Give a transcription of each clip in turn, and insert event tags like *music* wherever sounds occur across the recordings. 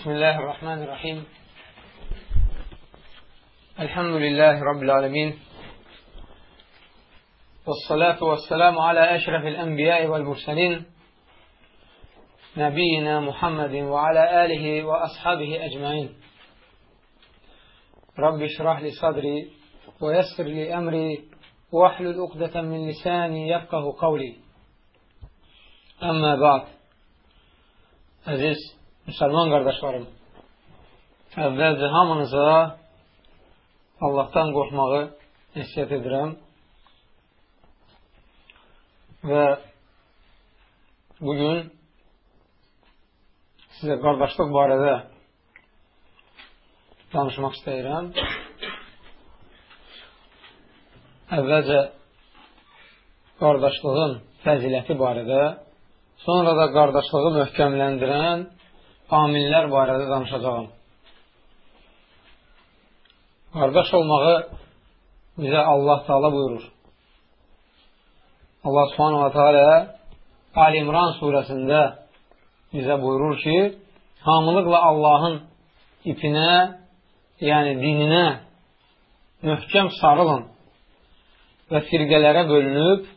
بسم الله الرحمن الرحيم. الحمد لله رب العالمين. والصلاة والسلام على أشرف الأنبياء والمرسلين نبينا محمد وعلى آله وأصحابه أجمعين. رب اشرح لي صدري ويسر لي أمري واحلل عقدة من لساني يفقه قولي. أما بعد Əziz müsəlman qardaşlarım, əvvəlcə hamınıza Allahdan qorxmağı nəsiyyət edirəm və bugün sizə qardaşlıq barədə danışmaq istəyirəm. Əvvəlcə qardaşlığın fəziləti barədə Sonra da qardaşlığı möhkəmləndirən amillər barədə danışacağım. Qardaş olmağı bizə Allah Taala buyurur. Allah Subhanahu wa Taala Ali İmran surəsində bizə buyurur ki, hamılıqla Allahın ipinə, yəni dininə möhkəm sarılın və firqələrə bölünüb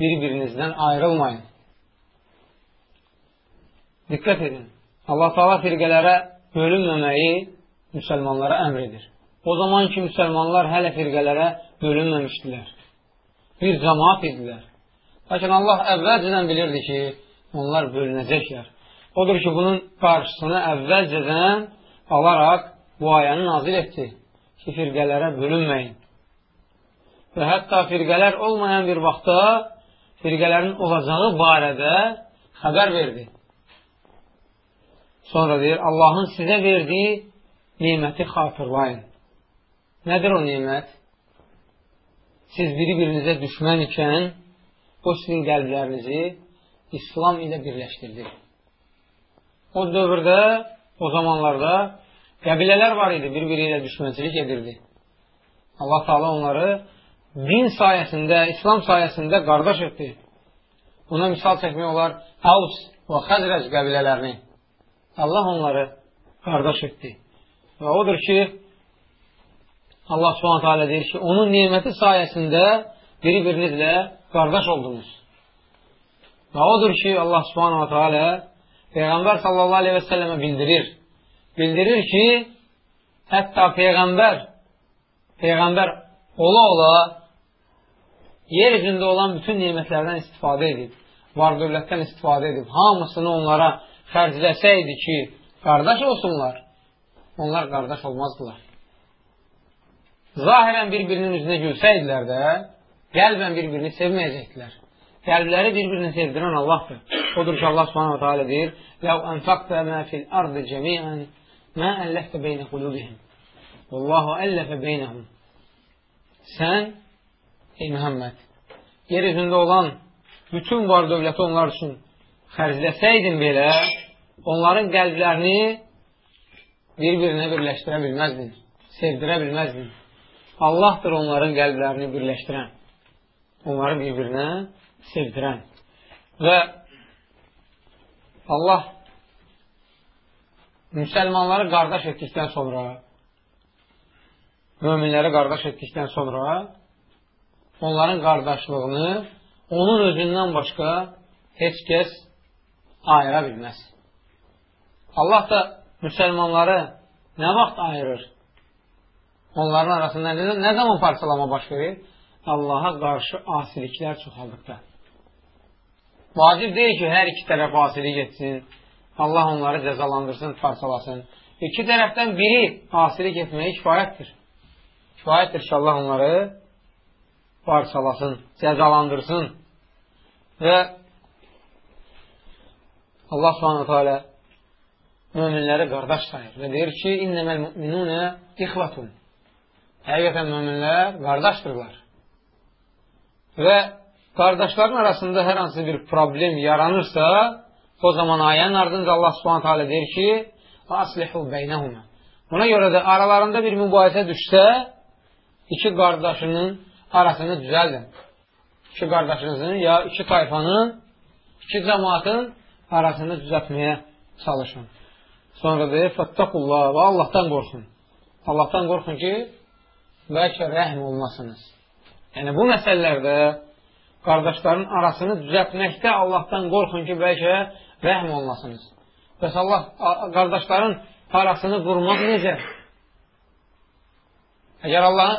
bir-birinizdən ayrılmayın. Diqqət edin. Allah Taala firqələrə bölünməməyi müsəlmanlara əmr edir. O zaman ki, müsəlmanlar hələ firqələrə bölünməmişdilər. Bir cəmaat idilər. Lakin Allah əvvəlcədən bilirdi ki, onlar bölünəcəklər. Odur ki, bunun qarşısını əvvəlcədən alaraq bu ayəni nazil etdi ki, firqələrə bölünməyin. Və hətta firqələr olmayan bir vaxtda firqələrin olacağı barədə xəbər verdi. Sonra deyir, Allahın sizə verdiyi neməti xatırlayın. Nədir o nemət? Siz biri-birinizə düşmən ikən o sizin qəlblərinizi İslam ilə birləşdirdi. O dövrdə, o zamanlarda qəbilələr var idi, bir-biri ilə düşmənçilik edirdi. Allah Taala onları din sayəsində, İslam sayəsində qardaş etdi. Buna misal çəkmək olar Avs və Xəzrəc qəbilələrini. Allah onları qardaş etdi. Və odur ki, Allah subhanətə alə deyir ki, onun niməti sayəsində biri-birinizlə qardaş oldunuz. Və odur ki, Allah subhanətə alə Peyğəmbər sallallahu aleyhi və səlləmə bildirir. Bildirir ki, hətta Peyğəmbər Peyğəmbər ola-ola yer üzündə olan bütün nimətlərdən istifadə edib, var dövlətdən istifadə edib, hamısını onlara xərcləsəydi ki, qardaş olsunlar, onlar qardaş olmazdılar. Zahirən bir-birinin üzünə gülsəydilər də, qəlbən bir-birini sevməyəcəkdilər. Qəlbləri bir-birini sevdirən Allahdır. Odur ki, Allah subhanahu ta'ala deyir, Ləv ənfaqtə mə fil ardı cəmiən, mə əlləftə beynə qulubihim. Vallahu əlləfə beynəhum. Sən, ey Məhəmməd, yer üzündə olan bütün var dövləti onlar üçün xərcləsəydin belə, onların qəlblərini bir-birinə birləşdirə bilməzdin, sevdirə bilməzdin. Allahdır onların qəlblərini birləşdirən, onları bir-birinə sevdirən. Və Allah müsəlmanları qardaş etdikdən sonra, möminləri qardaş etdikdən sonra onların qardaşlığını onun özündən başqa heç kəs ayıra bilməz. Allah da müsəlmanları nə vaxt ayırır? Onların arasında nə, nə zaman parçalama baş verir? Allaha qarşı asiliklər çoxaldıqda. Vacib deyil ki, hər iki tərəf asilik etsin, Allah onları cəzalandırsın, parçalasın. İki tərəfdən biri asilik etməyə kifayətdir. Kifayətdir ki, Allah onları parçalasın, cəzalandırsın və Allah subhanahu teala möminləri qardaş sayır və deyir ki, innəməl müminunə ixvatun. Həqiqətən möminlər qardaşdırlar. Və qardaşların arasında hər hansı bir problem yaranırsa, o zaman ayənin ardınca Allah subhanahu teala deyir ki, aslihu beynəhumə. Buna görə də aralarında bir mübahisə düşsə, iki qardaşının arasını düzəldin. İki qardaşınızın ya iki tayfanın, iki cəmatın arasını düzətməyə çalışın. Sonra deyir, fəttəqullah və Allahdan qorxun. Allahdan qorxun ki, bəlkə rəhm olmasınız. Yəni, bu məsələlərdə qardaşların arasını düzəltməkdə Allahdan qorxun ki, bəlkə rəhm olmasınız. Bəs Allah qardaşların arasını qurmaq necə? Əgər Allah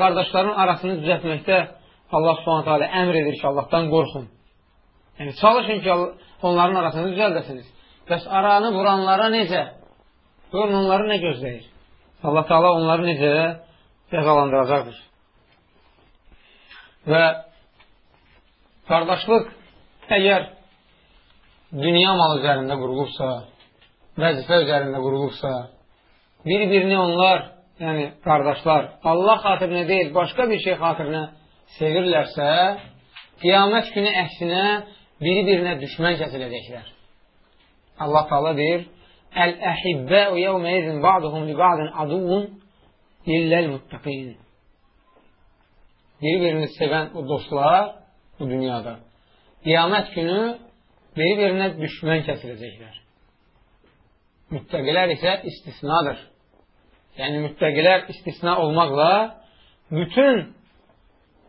qardaşların arasını düzəltməkdə Allah subhanət hələ əmr edir ki, Allahdan qorxun. Yəni, çalışın ki, onların arasını düzəldəsiniz. Bəs aranı vuranlara necə? Görün, onları nə gözləyir? Allah Teala onları necə cəzalandıracaqdır. Və qardaşlıq əgər dünya mal üzərində qurulubsa, vəzifə üzərində qurulubsa, bir-birini onlar, yəni qardaşlar, Allah xatirinə deyil, başqa bir şey xatirinə sevirlərsə, qiyamət günü əksinə biri-birinə düşmən kəsiləcəklər. Allah Taala deyir: "Əl-əhibbə yevmeyzin ba'duhum li ba'din aduvun illəl muttaqin." Bir-birini sevən o dostlar bu dünyada qiyamət günü biri-birinə düşmən kəsiləcəklər. Müttəqilər isə istisnadır. Yəni, müttəqilər istisna olmaqla bütün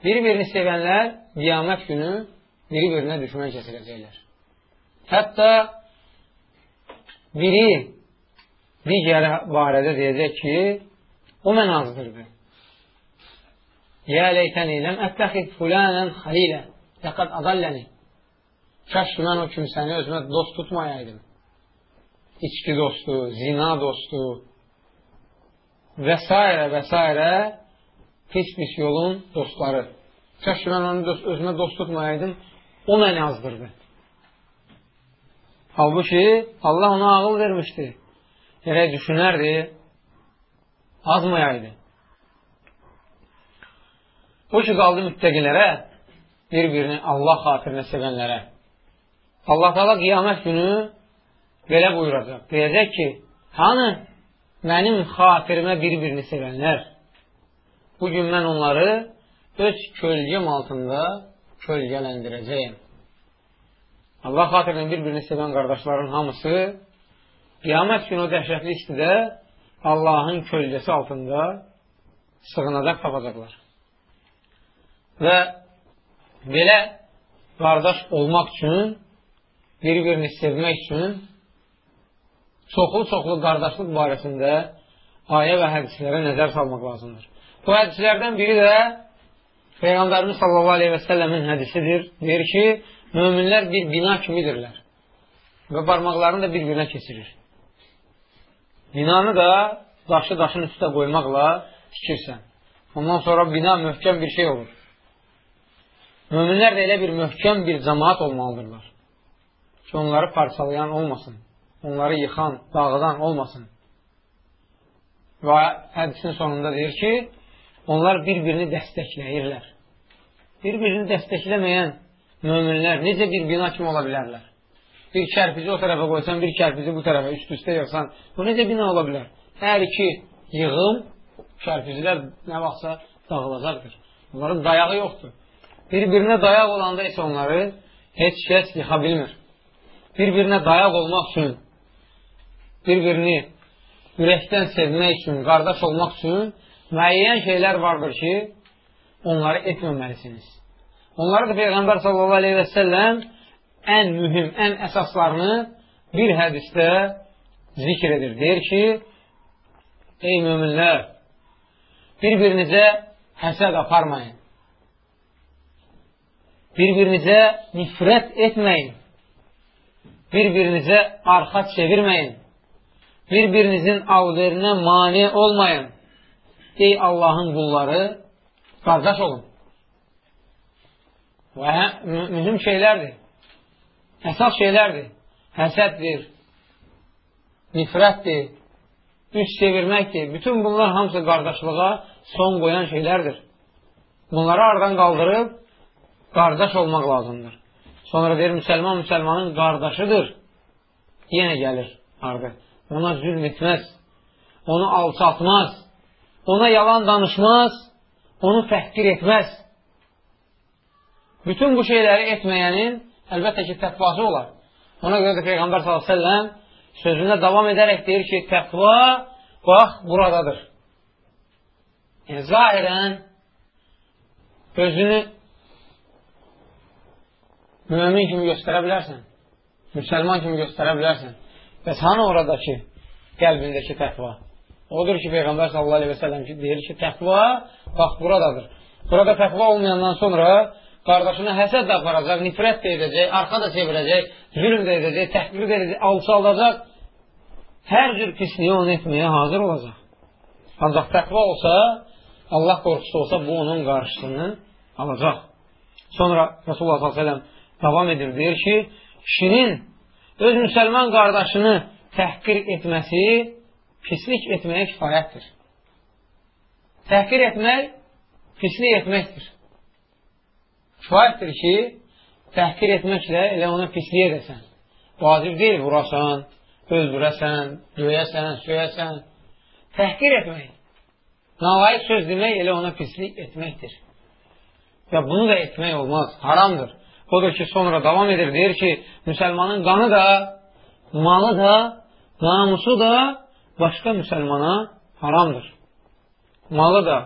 bir-birini sevənlər qiyamət günü biri-birinə düşmən kəsiləcəklər. Hətta biri digəri barədə deyəcək ki, o mən azdırdı. Yə leytəni ləm ətləxid fulanən xalilə, ləqəd adalləni. Kəş mən o kimsəni özümə dost tutmayaydım. İçki dostu, zina dostu və s. və s. pis-pis yolun dostları. Kəş mən onu dost, özümə dost tutmayaydım, o məni azdırdı. Halbuki Allah ona ağıl vermişdi. Gərək düşünərdi, azmayaydı. O ki, qaldı müttəqilərə, bir-birini Allah xatirinə sevənlərə. Allah Taala qiyamət günü belə buyuracaq. Deyəcək ki, hanı mənim xatirimə bir-birini sevənlər? Bugün mən onları öz kölgəm altında kölgələndirəcəyim. Allah xatirinə bir-birini sevən qardaşların hamısı qiyamət günü o dəhşətli istidə Allahın kölgəsi altında sığınacaq tapacaqlar. Və belə qardaş olmaq üçün bir-birini sevmək üçün çoxlu-çoxlu qardaşlıq barəsində ayə və hədislərə nəzər salmaq lazımdır. Bu hədislərdən biri də Peyğəmbərimiz sallallahu aleyhi və səlləmin hədisidir. Deyir ki, möminlər bir bina kimidirlər və barmaqlarını da bir-birinə keçirir. Binanı da daşı daşın üstə qoymaqla tikirsən. Ondan sonra bina möhkəm bir şey olur. Möminlər də elə bir möhkəm bir cəmaat olmalıdırlar ki, onları parçalayan olmasın, onları yıxan, dağıdan olmasın. Və hədisin sonunda deyir ki, onlar bir-birini dəstəkləyirlər. Bir-birini dəstəkləməyən möminlər necə bir bina kimi ola bilərlər? Bir kərpizi o tərəfə qoysan, bir kərpizi bu tərəfə üst-üstə yıxsan, bu necə bina ola bilər? Hər iki yığım kərpizlər nə vaxtsa dağılacaqdır. Onların dayağı yoxdur. Bir-birinə dayaq olanda isə onları heç kəs yıxa bilmir bir-birinə dayaq olmaq üçün, bir-birini ürəkdən sevmək üçün, qardaş olmaq üçün müəyyən şeylər vardır ki, onları etməməlisiniz. Onları da Peyğəmbər sallallahu aleyhi və səlləm ən mühüm, ən əsaslarını bir hədisdə zikr edir. Deyir ki, ey müminlər, bir-birinizə həsəd aparmayın. Bir-birinizə nifrət etməyin bir-birinizə arxa çevirməyin, bir-birinizin alverinə mani olmayın. Ey Allahın qulları, qardaş olun. Və hə, mühüm şeylərdir, əsas şeylərdir. Həsəddir, nifrətdir, üç çevirməkdir. Bütün bunlar hamısı qardaşlığa son qoyan şeylərdir. Bunları aradan qaldırıb, qardaş olmaq lazımdır. Sonra deyir, müsəlman müsəlmanın qardaşıdır. Yenə gəlir ardı. Ona zülm etməz. Onu alçatmaz. Ona yalan danışmaz. Onu təhqir etməz. Bütün bu şeyləri etməyənin əlbəttə ki, təqvası olar. Ona görə də Peyğəmbər s.ə.v sözünə davam edərək deyir ki, təqva bax, buradadır. Yəni, zahirən özünü mümin kimi göstərə bilərsən, müsəlman kimi göstərə bilərsən. Bəs hanı oradakı qəlbindəki təqva? Odur ki, Peyğəmbər sallallahu aleyhi və sələm ki, deyir ki, təqva bax, buradadır. Burada təqva olmayandan sonra qardaşına həsəd də aparacaq, nifrət də edəcək, arxa da çevirəcək, zülm də edəcək, təhqir də edəcək, alçaldacaq. Hər cür pisliyi onu etməyə hazır olacaq. Ancaq təqva olsa, Allah qorxusu olsa, bu onun qarşısını alacaq. Sonra Rasulullah s.ə.v davam edir, deyir ki, kişinin öz müsəlman qardaşını təhqir etməsi pislik etməyə kifayətdir. Təhqir etmək pislik etməkdir. Kifayətdir ki, təhqir etməklə elə ona pislik edəsən. Vacib deyil, vurasan, öldürəsən, döyəsən, söyəsən. Təhqir etmək. Nalayiq söz demək elə ona pislik etməkdir. Və bunu da etmək olmaz, haramdır. Odur ki, sonra davam edir, deyir ki, müsəlmanın qanı da, malı da, namusu da başqa müsəlmana haramdır. Malı da,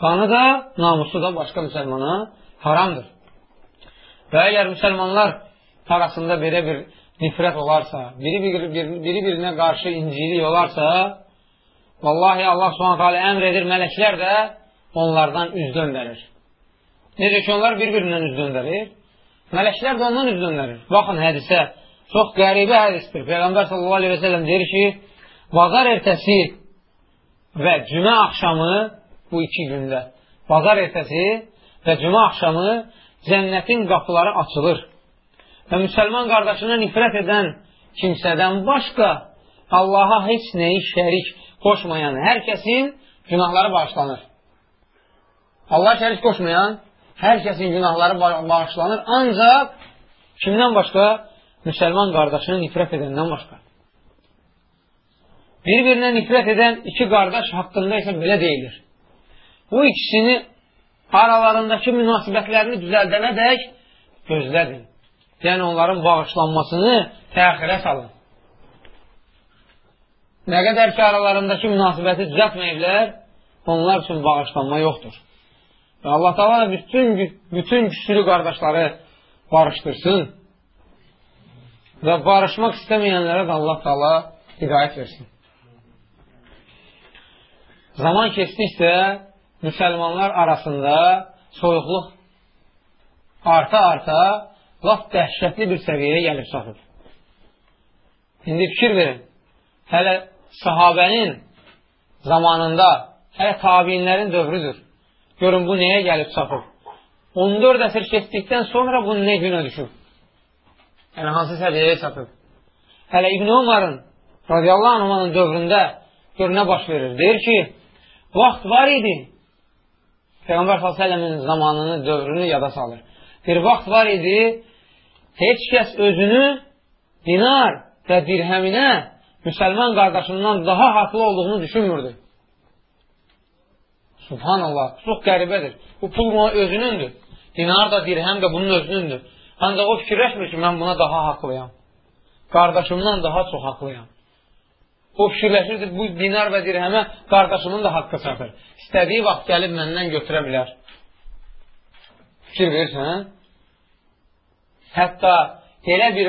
qanı da, namusu da başqa müsəlmana haramdır. Və əgər müsəlmanlar arasında belə bir nifrət olarsa, biri, bir, bir, biri birinə qarşı incilik olarsa, vallahi Allah alə əmr edir, mələklər də onlardan üz döndərir. Necə ki, onlar bir-birindən üz döndərir, mələklər də ondan üz döndərir. Baxın hədisə, çox qəribə hədisdir. Peyğəmbər sallallahu aleyhi və səlləm deyir ki, bazar ertəsi və cümə axşamı bu iki gündə, bazar ertəsi və cümə axşamı cənnətin qapıları açılır. Və müsəlman qardaşına nifrət edən kimsədən başqa Allaha heç nəyi şərik qoşmayan hər kəsin günahları bağışlanır. Allah şərik qoşmayan hər kəsin günahları bağışlanır. Ancaq kimdən başqa? Müsəlman qardaşına nifrət edəndən başqa. Bir-birinə nifrət edən iki qardaş haqqında isə belə deyilir. Bu ikisini aralarındakı münasibətlərini düzəldənə dək gözlədin. Yəni, onların bağışlanmasını təxirə salın. Nə qədər ki, aralarındakı münasibəti düzəltməyiblər, onlar üçün bağışlanma yoxdur. Və Allah da bütün, bütün küsülü qardaşları barışdırsın və barışmaq istəməyənlərə də Allah da hidayət versin. Zaman keçdikcə müsəlmanlar arasında soyuqluq arta-arta laf dəhşətli bir səviyyəyə gəlib çatır. İndi fikir verin, hələ sahabənin zamanında, hələ tabinlərin dövrüdür. Görün, bu nəyə gəlib çatır? 14 əsr keçdikdən sonra bu nə günə düşür? Yəni, hansı səviyyəyə çatır? Hələ İbn Umarın radiyallahu anhumanın dövründə gör nə baş verir? Deyir ki, vaxt var idi, Peyğəmbər s.ə.v-in zamanını, dövrünü yada salır. Bir vaxt var idi, heç kəs özünü dinar və dirhəminə müsəlman qardaşından daha haqlı olduğunu düşünmürdü. Subhanallah, çox qəribədir. Bu pul buna özünündür. Dinar da, dirhəm də bunun özünündür. Ancaq o fikirləşmir ki, mən buna daha haqlıyam. Qardaşımdan daha çox haqlıyam. O fikirləşirdi, bu dinar və dirhəmə qardaşımın da haqqı çatır. İstədiyi vaxt gəlib məndən götürə bilər. Fikir verirsən? Hətta elə bir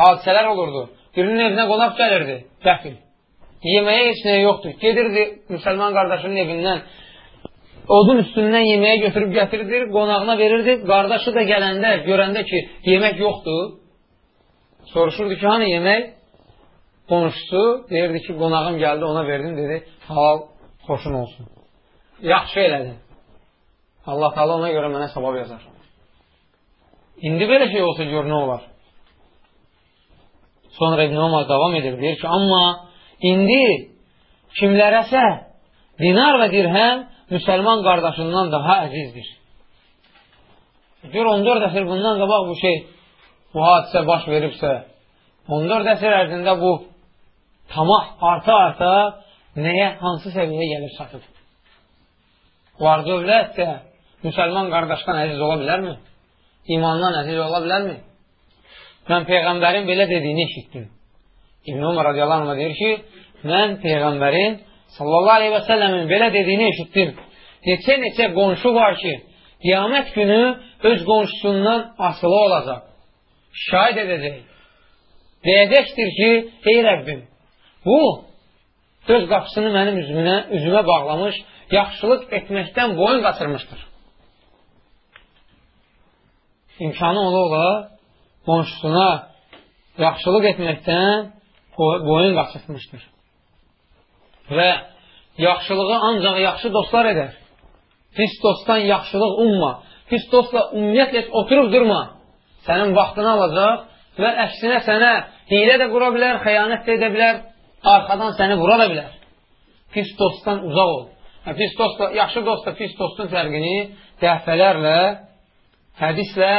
hadisələr olurdu. Birinin evinə qonaq gəlirdi, qəfil. Yeməyə heç nəyə yoxdur. Gedirdi müsəlman qardaşının evindən, odun üstündən yeməyə götürüb gətirirdi, qonağına verirdi. Qardaşı da gələndə, görəndə ki, yemək yoxdur, soruşurdu ki, hani yemək? Qonşusu deyirdi ki, qonağım gəldi, ona verdim, dedi, halal xoşun olsun. Yaxşı elədin. Allah taala ona görə mənə savab yazar. İndi belə şey olsa gör nə olar? Sonra İbn Ömər davam edir, deyir ki, amma indi kimlərəsə dinar və dirhəm müsəlman qardaşından daha əzizdir. Gör 14 əsr bundan qabaq bu şey, bu hadisə baş veribsə, 14 əsr ərzində bu tamah arta-arta nəyə, hansı səviyyəyə gəlir çatır? Var dövlət də müsəlman qardaşdan əziz ola bilərmi? İmandan əziz ola bilərmi? Mən Peyğəmbərin belə dediyini eşitdim. İbn Umar radiyallahu anh deyir ki, mən Peyğəmbərin sallallahu aleyhi və səlləmin belə dediyini eşitdim. Neçə-neçə qonşu var ki, qiyamət günü öz qonşusundan asılı olacaq. Şahid edəcək. Deyəcəkdir ki, ey Rəbbim, bu öz qapısını mənim üzümünə, üzümə bağlamış, yaxşılıq etməkdən boyun qaçırmışdır. İmkanı ola ola qonşusuna yaxşılıq etməkdən boyun qaçırtmışdır. Və yaxşılığı ancaq yaxşı dostlar edər. Pis dostdan yaxşılıq umma. Pis dostla ümumiyyətlə oturub durma. Sənin vaxtını alacaq və əksinə sənə hilə də qura bilər, xəyanət də edə bilər, arxadan səni vura da bilər. Pis dostdan uzaq ol. Pis dostla, yaxşı dostla pis dostun fərqini dəfələrlə, hədislə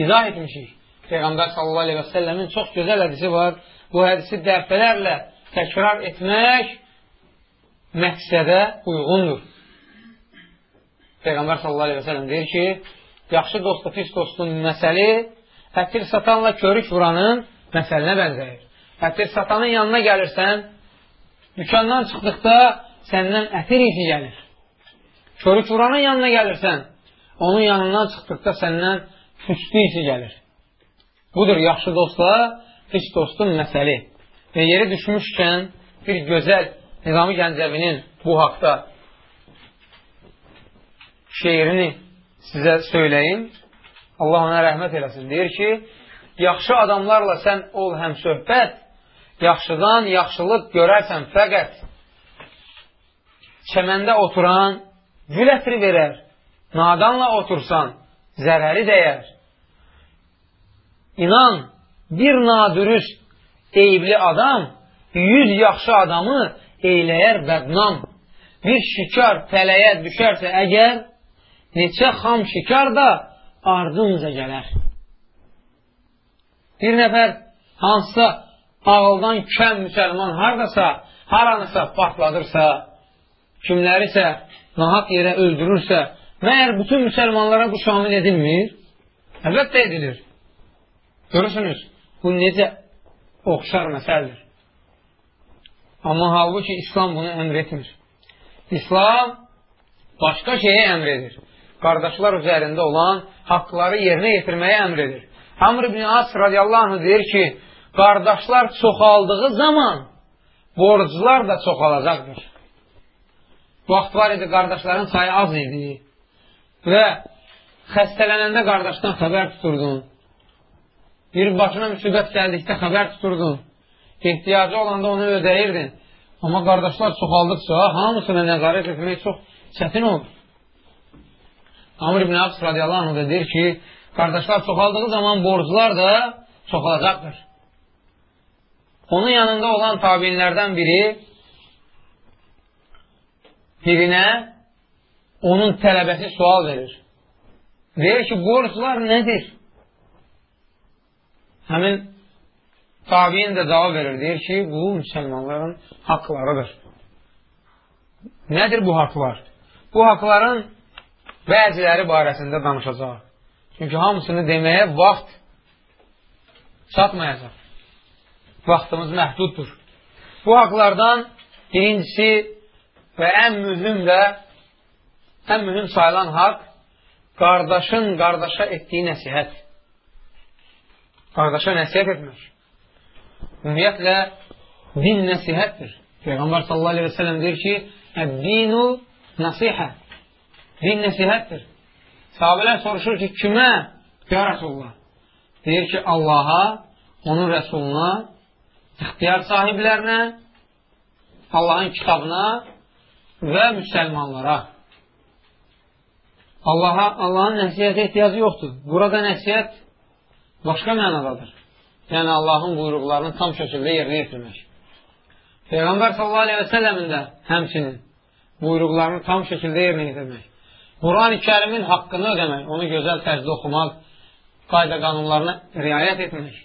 izah etmişik. Peyğəmbər sallallahu aleyhi və səlləmin çox gözəl hədisi var. Bu hədisi dəfələrlə təkrar etmək məqsədə uyğundur. Peyğəmbər sallallahu aleyhi və səlləm deyir ki, yaxşı dostla pis dostun məsəli ətir satanla körük vuranın məsəlinə bənzəyir. Ətir satanın yanına gəlirsən, dükandan çıxdıqda səndən ətir isi gəlir. Körük vuranın yanına gəlirsən, onun yanından çıxdıqda səndən füstü isi gəlir. Budur yaxşı dostla pis dostun məsəli. Və yeri düşmüşkən bir gözəl Nizami Gəncəvinin bu haqda şeirini sizə söyləyim. Allah ona rəhmət eləsin. Deyir ki, yaxşı adamlarla sən ol həm söhbət, yaxşıdan yaxşılıq görərsən fəqət. Çəməndə oturan gül ətri verər, nadanla otursan zərəri dəyər. İnan, bir nadürüst, eyibli adam yüz yaxşı adamı eyləyər bədnam. Bir şikar tələyə düşərsə əgər, neçə xam şikar da ardınca gələr. Bir nəfər hansısa ağıldan kəm müsəlman haradasa, haranısa partladırsa, kimlərisə nahaq yerə öldürürsə, məyər bütün müsəlmanlara bu şamil edilmir? Əlbəttə edilir. Görürsünüz, bu necə oxşar məsəldir. Amma halbuki İslam bunu əmr etmir. İslam başqa şeyə əmr edir. Qardaşlar üzərində olan haqqları yerinə yetirməyə əmr edir. Amr ibn As radiyallahu anh deyir ki, qardaşlar çoxaldığı zaman borclar da çoxalacaqdır. Vaxt var idi, qardaşların sayı az idi və xəstələnəndə qardaşdan xəbər tuturdun. Bir başına müsibət gəldikdə xəbər tuturdun ehtiyacı olanda onu ödəyirdin. Amma qardaşlar çoxaldıqca hamısına nəzarət etmək çox çətin olur. Amr ibn Abs radiyallahu anh da deyir ki, qardaşlar çoxaldığı zaman borclar da çoxalacaqdır. Onun yanında olan tabinlərdən biri birinə onun tələbəsi sual verir. Deyir ki, borclar nədir? Həmin Tabiin də cavab verir, deyir ki, bu müsəlmanların haqlarıdır. Nədir bu haqlar? Bu haqların bəziləri barəsində danışacaq. Çünki hamısını deməyə vaxt çatmayacaq. Vaxtımız məhduddur. Bu haqlardan birincisi və ən mühüm də ən mühüm sayılan haqq qardaşın qardaşa etdiyi nəsihət. Qardaşa nəsihət etmək. Ümumiyyətlə, din nəsihətdir. Peyğəmbər sallallahu aleyhi və sələm deyir ki, Əd-dinu nasihə. Din nəsihətdir. Sahabələr soruşur ki, kimə? Ya Rasulullah. Deyir ki, Allaha, onun rəsuluna, ixtiyar sahiblərinə, Allahın kitabına və müsəlmanlara. Allaha, Allahın nəsiyyətə ehtiyacı yoxdur. Burada nəsiyyət başqa mənadadır yəni Allahın buyruqlarını tam şəkildə yerinə yetirmək. Peyğəmbər sallallahu aleyhi və səlləmin də həmçinin buyruqlarını tam şəkildə yerinə yetirmək. Quran-ı kərimin haqqını ödəmək, onu gözəl tərzdə oxumaq, qayda qanunlarına riayət etmək.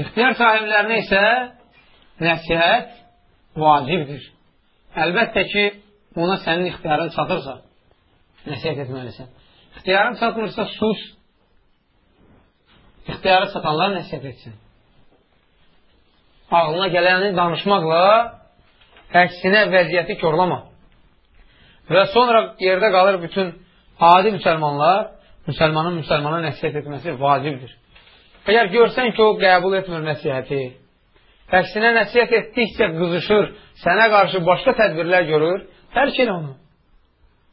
İxtiyar sahiblərinə isə nəsihət vacibdir. Əlbəttə ki, ona sənin ixtiyarın çatırsa, nəsihət etməlisən. İxtiyarın çatmırsa, sus, ixtiyarı satanlar nəsiyyət etsin. ağlına gələni danışmaqla əksinə vəziyyəti körlama. Və sonra yerdə qalır bütün adi müsəlmanlar, müsəlmanın müsəlmana nəsiyyət etməsi vacibdir. Əgər görsən ki, o qəbul etmir nəsiyyəti, əksinə nəsiyyət etdikcə qızışır, sənə qarşı başqa tədbirlər görür, tərk elə onu.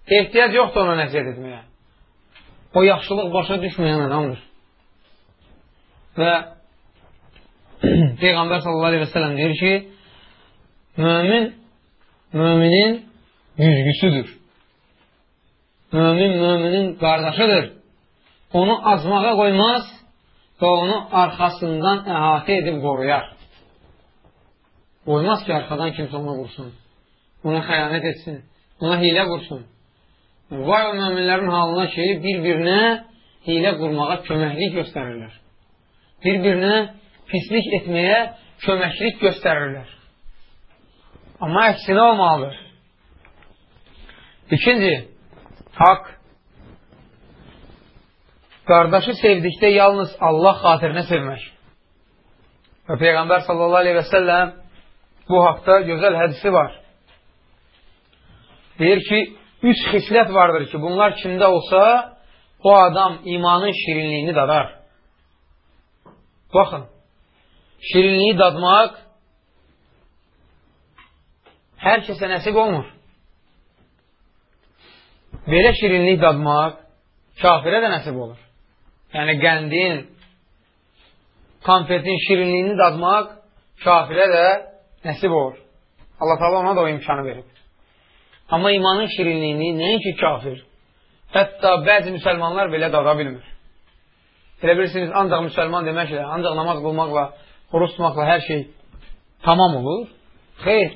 Ehtiyac yoxdur ona nəsiyyət etməyə. O yaxşılıq başa düşməyən adamdır. Və *clears throat* Peyğəmbər sallallahu aleyhi və sələm deyir ki, mömin, müminin güzgüsüdür. Mömin, müminin qardaşıdır. Onu azmağa qoymaz və onu arxasından əhatə edib qoruyar. Qoymaz ki, arxadan kimsə ona vursun, ona xəyanət etsin, ona hilə qursun. Vay o möminlərin halına ki, bir-birinə hilə qurmağa köməklik göstərirlər. Bir-birinə pislik etməyə köməklik göstərirlər. Amma əksinə olmalıdır. İkinci, haqq. Qardaşı sevdikdə yalnız Allah xatirinə sevmək. Və Peyğəmbər sallallahu aleyhi və səlləm bu haqda gözəl hədisi var. Deyir ki, üç xislət vardır ki, bunlar kimdə olsa, o adam imanın şirinliyini dadar. Baxın, şirinliyi dadmaq hər kəsə nəsib olmur. Belə şirinlik dadmaq kafirə də nəsib olur. Yəni, qəndin, konfetin şirinliyini dadmaq kafirə də nəsib olur. Allah taala ona da o imkanı verib. Amma imanın şirinliyini nəinki kafir, hətta bəzi müsəlmanlar belə dada bilmir. Elə bilirsiniz, ancaq müsəlman deməklə, ancaq namaz qılmaqla, oruç tutmaqla hər şey tamam olur. Xeyr,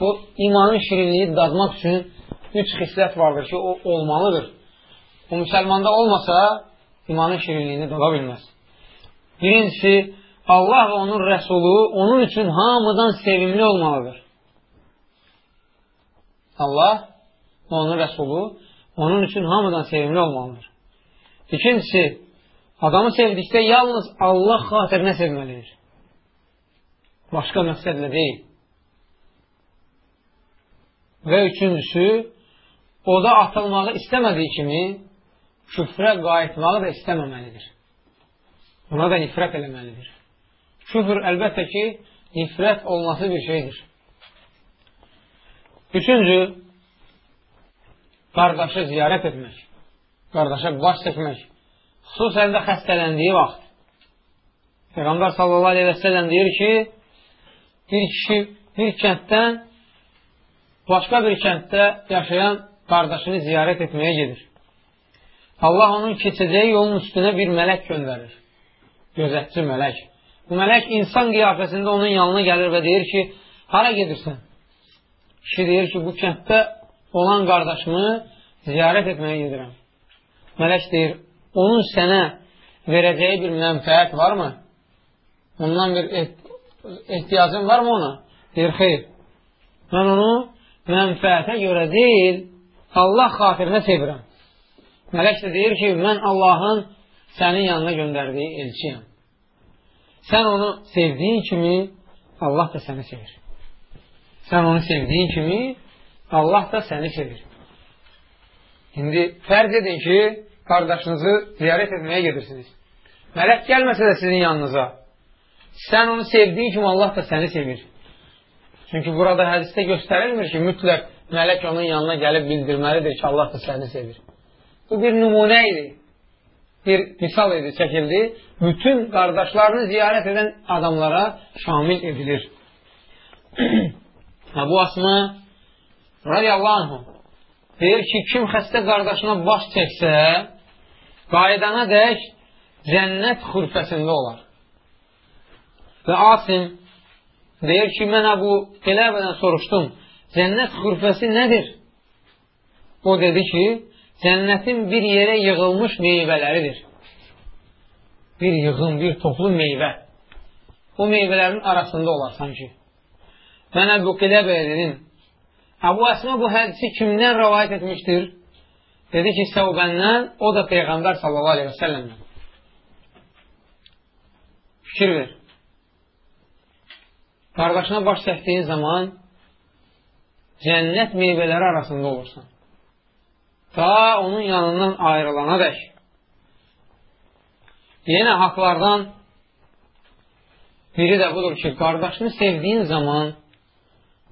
bu imanın şirinliyi dadmaq üçün üç xislət vardır ki, o olmalıdır. O müsəlmanda olmasa, imanın şirinliyini dada bilməz. Birincisi, Allah və onun rəsulu onun üçün hamıdan sevimli olmalıdır. Allah və onun rəsulu onun üçün hamıdan sevimli olmalıdır. İkincisi, adamı sevdikdə yalnız Allah xatirinə sevməlidir. Başqa məqsədlə deyil. Və üçüncüsü, o da atılmağı istəmədiyi kimi küfrə qayıtmağı da istəməməlidir. Buna da nifrət eləməlidir. Küfr əlbəttə ki, nifrət olması bir şeydir. Üçüncü, qardaşı ziyarət etmək, qardaşa baş çəkmək, xüsusən də xəstələndiyi vaxt. Peyğəmbər sallallahu aleyhi və səlləm deyir ki, bir kişi bir kənddən başqa bir kənddə yaşayan qardaşını ziyarət etməyə gedir. Allah onun keçəcəyi yolun üstünə bir mələk göndərir. Gözətçi mələk. Bu mələk insan qiyafəsində onun yanına gəlir və deyir ki, hara gedirsən? Kişi deyir ki, bu kənddə olan qardaşımı ziyarət etməyə gedirəm. Mələk deyir, onun sənə verəcəyi bir mənfəət varmı? Ondan bir ehtiyacın varmı ona? Deyir, xeyr. Mən onu mənfəətə görə deyil, Allah xatirinə sevirəm. Mələk də deyir ki, mən Allahın sənin yanına göndərdiyi elçiyəm. Sən onu sevdiyin kimi, Allah da səni sevir. Sən onu sevdiyin kimi, Allah da səni sevir. İndi fərz edin ki, qardaşınızı ziyarət etməyə gedirsiniz. Mələk gəlməsə də sizin yanınıza, sən onu sevdiyin kimi Allah da səni sevir. Çünki burada hədisdə göstərilmir ki, mütləq mələk onun yanına gəlib bildirməlidir ki, Allah da səni sevir. Bu bir nümunə idi. Bir misal idi, çəkildi. Bütün qardaşlarını ziyarət edən adamlara şamil edilir. *clears throat* Əbu Asma radiyallahu anh deyir ki, kim xəstə qardaşına baş çəksə, qaydana dək cənnət xürfəsində olar. Və Asim deyir ki, mən Əbu Qələbədən soruşdum, cənnət xürfəsi nədir? O dedi ki, cənnətin bir yerə yığılmış meyvələridir. Bir yığın, bir toplu meyvə. O meyvələrin arasında olar sanki. Mən Əbu Qiləbəyə dedim, Əbu Əsmə bu hədisi kimdən rəvayət etmişdir? Dedi ki, Səvbəndən, o da Peyğəmbər sallallahu aleyhi və səlləmdən. Fikir ver. qardaşına baş çəkdiyin zaman cənnət meyvələri arasında olursan. Ta onun yanından ayrılana dək. Yenə haqlardan biri də budur ki, qardaşını sevdiyin zaman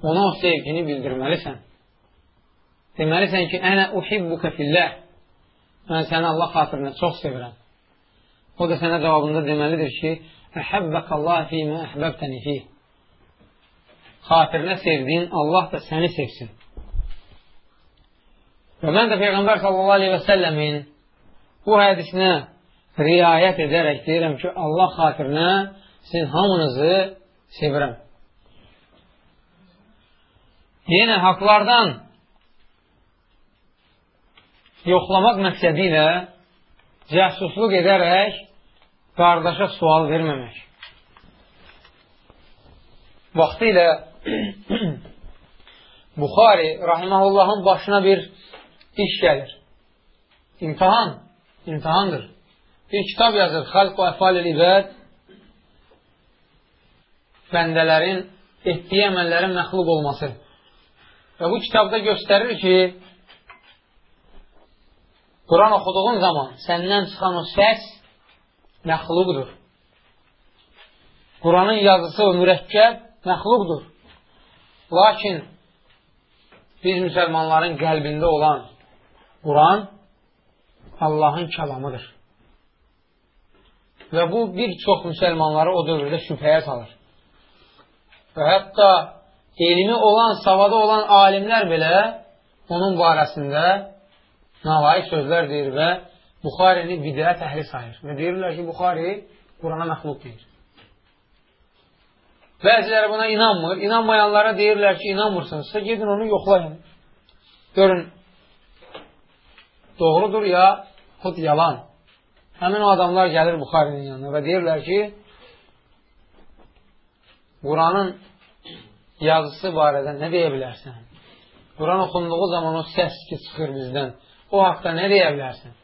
ona o sevgini bildirməlisən. Deməlisən ki, ənə uhibbuka fillah. Mən səni Allah xatirinə çox sevirəm. O da sənə cavabında deməlidir ki, əhəbbək Allah fiymə əhbəbtəni fiyh. Xatirinə sevdiyin Allah da səni sevsin. Və mən də Peyğəmbər sallallahu aleyhi və səlləmin bu hədisinə riayət edərək deyirəm ki, Allah xatirinə sizin hamınızı sevirəm. Yenə haqlardan yoxlamaq məqsədi ilə cəhsusluq edərək qardaşa sual verməmək. Vaxtı ilə *clears throat* Buxari rahiməhullahın başına bir iş gəlir. İmtihan, imtihandır. Bir kitab yazır, Xalq və Əfal-i İbəd bəndələrin etdiyi əməllərin məxluq olması. Və bu kitabda göstərir ki, Quran oxuduğun zaman səndən çıxan o səs məxluqdur. Quranın yazısı o mürəkkəb məxluqdur. Lakin biz müsəlmanların qəlbində olan Quran Allahın kəlamıdır. Və bu bir çox müsəlmanları o dövrdə şübhəyə salır. Və hətta elmi olan, savada olan alimlər belə onun barəsində nalayiq sözlər deyir və Buxarini bidət əhli sayır. Və deyirlər ki, Buxari Qurana məxluq deyir. Bəziləri buna inanmır. İnanmayanlara deyirlər ki, inanmırsınızsa, gedin onu yoxlayın. Görün, doğrudur ya, xud yalan. Həmin o adamlar gəlir Buxarinin yanına və deyirlər ki, Quranın yazısı barədə nə deyə bilərsən? Quran oxunduğu zaman o səs ki, çıxır bizdən. O haqda nə deyə bilərsən?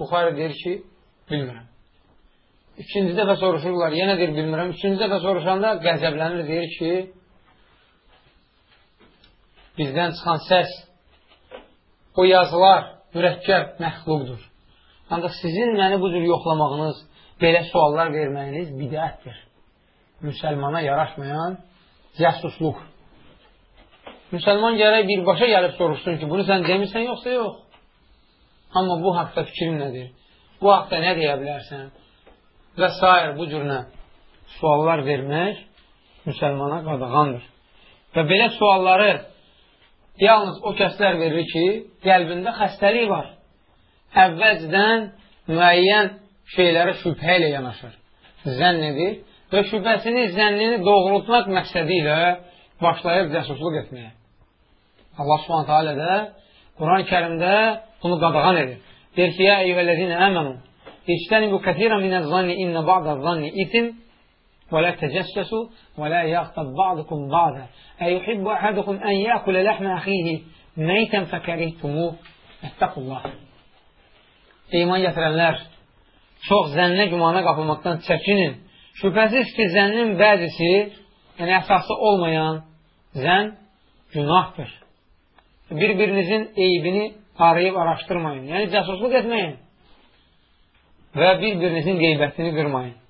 Buxarə deyir ki, bilmirəm. İkinci dəfə soruşurlar, yenə deyir, bilmirəm. Üçüncü dəfə soruşanda qəzəblənir, deyir ki, bizdən çıxan səs, o yazılar mürəkkəb, məxluqdur. Ancaq sizin məni bu cür yoxlamağınız, belə suallar verməyiniz bidətdir. Müsəlmana yaraşmayan cəsusluq. Müsəlman gərək birbaşa gəlib soruşsun ki, bunu sən demirsən, yoxsa yox. Amma bu haqda fikrin nədir? Bu haqda nə deyə bilərsən? Və s. bu cürünə suallar vermək müsəlmana qadağandır. Və belə sualları yalnız o kəslər verir ki, qəlbində xəstəlik var. Əvvəlcədən müəyyən şeylərə şübhə ilə yanaşır. Zənn edir və şübhəsini, zənnini doğrultmaq məqsədi ilə başlayıb cəsusluq etməyə. Allah subhanətə alə də Quran-ı kərimdə bunu qadağan edir. Deyir ki, ya eyyvələzinə əmənu, İctənibu kəsirən minəz zanni innə ba'da zanni itim təcəssəsu və lə yəqtab ba'dukum ba'da. Əyuhibbu əhədukum ən yəkulə ləhmə əxihi meytən fəkərihtumu əttəqullah. İman gətirənlər, çox zənnə gümana qapılmaqdan çəkinin. Şübhəsiz ki, zənnin bəzisi, yəni əsası olmayan zən günahdır. Bir-birinizin eybini arayıb araşdırmayın. Yəni, cəsusluq etməyin və bir-birinizin qeybətini qırmayın.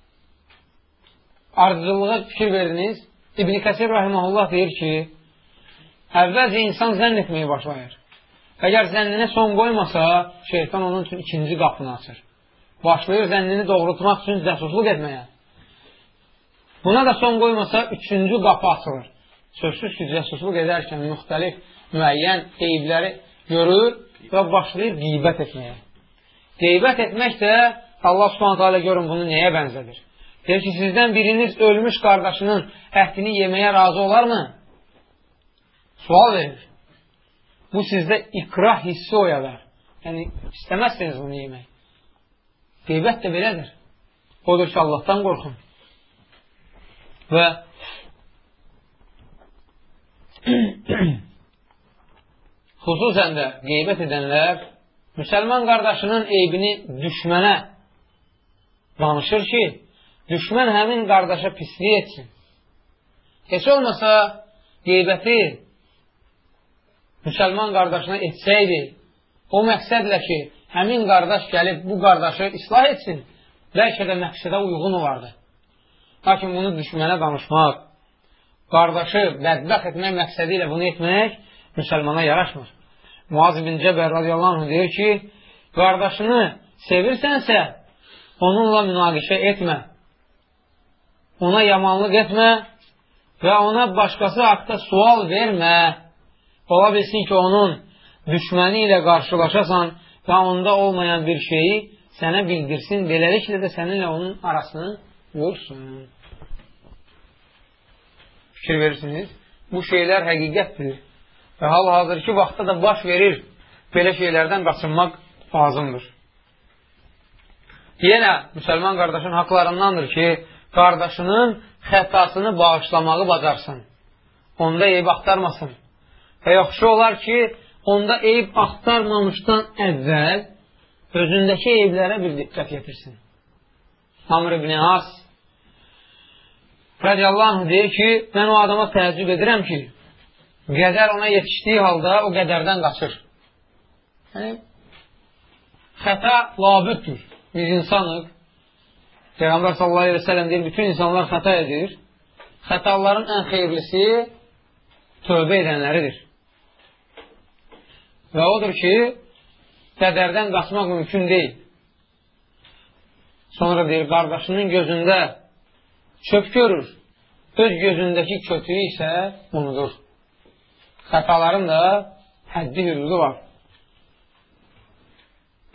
Ardıcılığa fikir veriniz. İbn-i Kəsir Rahiməhullah deyir ki, əvvəlcə insan zənn etməyə başlayır. Əgər zənninə son qoymasa, şeytan onun üçün ikinci qapını açır. Başlayır zənnini doğrultmaq üçün cəsusluq etməyə. Buna da son qoymasa, üçüncü qapı açılır. Sözsüz ki, cəsusluq edərkən müxtəlif müəyyən qeybləri görür və başlayır qeybət etməyə. Qeybət etmək də Allah subhanətə alə görün bunu nəyə bənzədir? Deyir ki, sizdən biriniz ölmüş qardaşının əhdini yeməyə razı olarmı? Sual verir. Bu sizdə ikrah hissi oyadar. Yəni, istəməzsiniz bunu yemək. Qeybət də belədir. Odur ki, Allahdan qorxun. Və *clears throat* xüsusən də qeybət edənlər müsəlman qardaşının eybini düşmənə danışır ki, düşmən həmin qardaşa pislik etsin. Heç olmasa qeybəti müsəlman qardaşına etsəydi, o məqsədlə ki, həmin qardaş gəlib bu qardaşı islah etsin, bəlkə də məqsədə uyğun olardı. Lakin bunu düşmənə danışmaq, qardaşı bədbəx etmək məqsədi ilə bunu etmək müsəlmana yaraşmır. Muaz bin Cəbər radiyallahu anh deyir ki, qardaşını sevirsənsə, onunla münaqişə etmə, ona yamanlıq etmə və ona başqası haqda sual vermə. Ola bilsin ki, onun düşməni ilə qarşılaşasan və onda olmayan bir şeyi sənə bildirsin, beləliklə də səninlə onun arasını vursun. Fikir verirsiniz? Bu şeylər həqiqətdir və hal-hazırki vaxtda da baş verir. Belə şeylərdən qaçınmaq lazımdır. Yenə müsəlman qardaşın haqlarındandır ki, qardaşının xətasını bağışlamağı bacarsın. Onda eyb axtarmasın. Və yaxşı olar ki, onda eyb axtarmamışdan əvvəl özündəki eyblərə bir diqqət yetirsin. Amr ibn As radiyallahu anh deyir ki, mən o adama təəccüb edirəm ki, qədər ona yetişdiyi halda o qədərdən qaçır. Yəni, xəta labüddür. Biz insanıq. Peyğəmbər sallallahu aleyhi ve sellem deyir, bütün insanlar xəta edir. Xətaların ən xeyirlisi tövbə edənləridir. Və odur ki, qədərdən qaçmaq mümkün deyil. Sonra deyir, qardaşının gözündə çöp görür, öz gözündəki kötüyü isə unudur. Xətaların da həddi hüdudu var.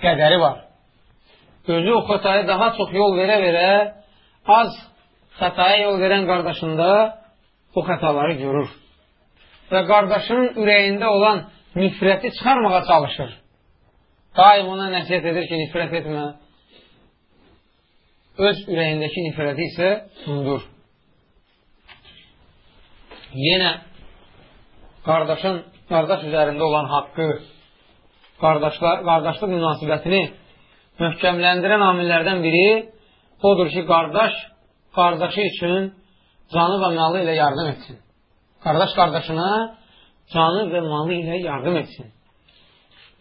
Qədəri var özü o xətaya daha çox yol verə-verə az xətaya yol verən qardaşında o xətaları görür. Və qardaşının ürəyində olan nifrəti çıxarmağa çalışır. Daim ona nəsiyyət edir ki, nifrət etmə. Öz ürəyindəki nifrəti isə unudur. Yenə qardaşın, qardaş üzərində olan haqqı, qardaşlar, qardaşlıq münasibətini möhkəmləndirən amillərdən biri odur ki, qardaş qardaşı üçün canı və malı ilə yardım etsin. Qardaş qardaşına canı və malı ilə yardım etsin.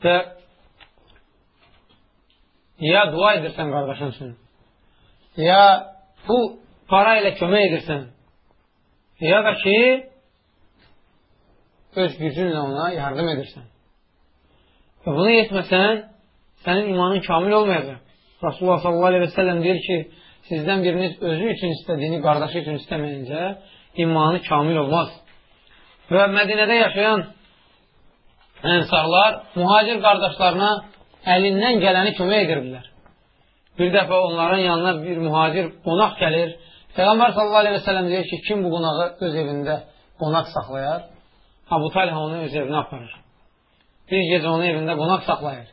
Və ya dua edirsən qardaşın üçün, ya pul, para ilə kömək edirsən, ya da ki, öz gücünlə ona yardım edirsən. Və bunu etməsən, sənin imanın kamil olmayacaq. Rasulullah sallallahu aleyhi və səlləm deyir ki, sizdən biriniz özü üçün istədiyini qardaşı üçün istəməyincə imanı kamil olmaz. Və Mədinədə yaşayan ənsarlar mühacir qardaşlarına əlindən gələni kömək edirdilər. Bir dəfə onların yanına bir mühacir qonaq gəlir. Peyğəmbər sallallahu aleyhi və səlləm deyir ki, kim bu qonağı öz evində qonaq saxlayar? Abu Talha onu öz evinə aparır. Bir gecə onu evində qonaq saxlayır.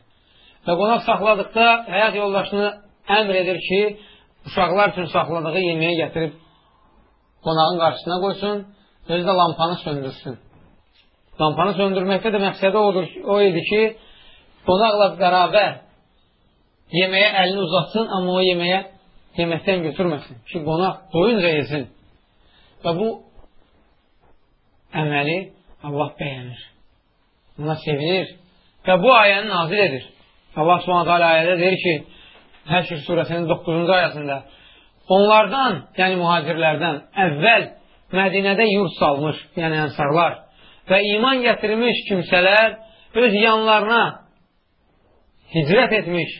Və qonaq saxladıqda həyat yoldaşını əmr edir ki, uşaqlar üçün saxladığı yeməyə gətirib qonağın qarşısına qoysun, özü də lampanı söndürsün. Lampanı söndürməkdə də məqsədə odur, o idi ki, qonaqla bərabər yeməyə əlini uzatsın, amma o yeməyə yeməkdən götürməsin ki, qonaq doyunca yesin. Və bu əməli Allah bəyənir. Buna sevinir və bu ayəni nazil edir. Allah subhanət hələ ayədə deyir ki, Həşr surəsinin 9-cu ayəsində onlardan, yəni mühacirlərdən əvvəl Mədinədə yurt salmış, yəni ənsarlar və iman gətirmiş kimsələr öz yanlarına hicrət etmiş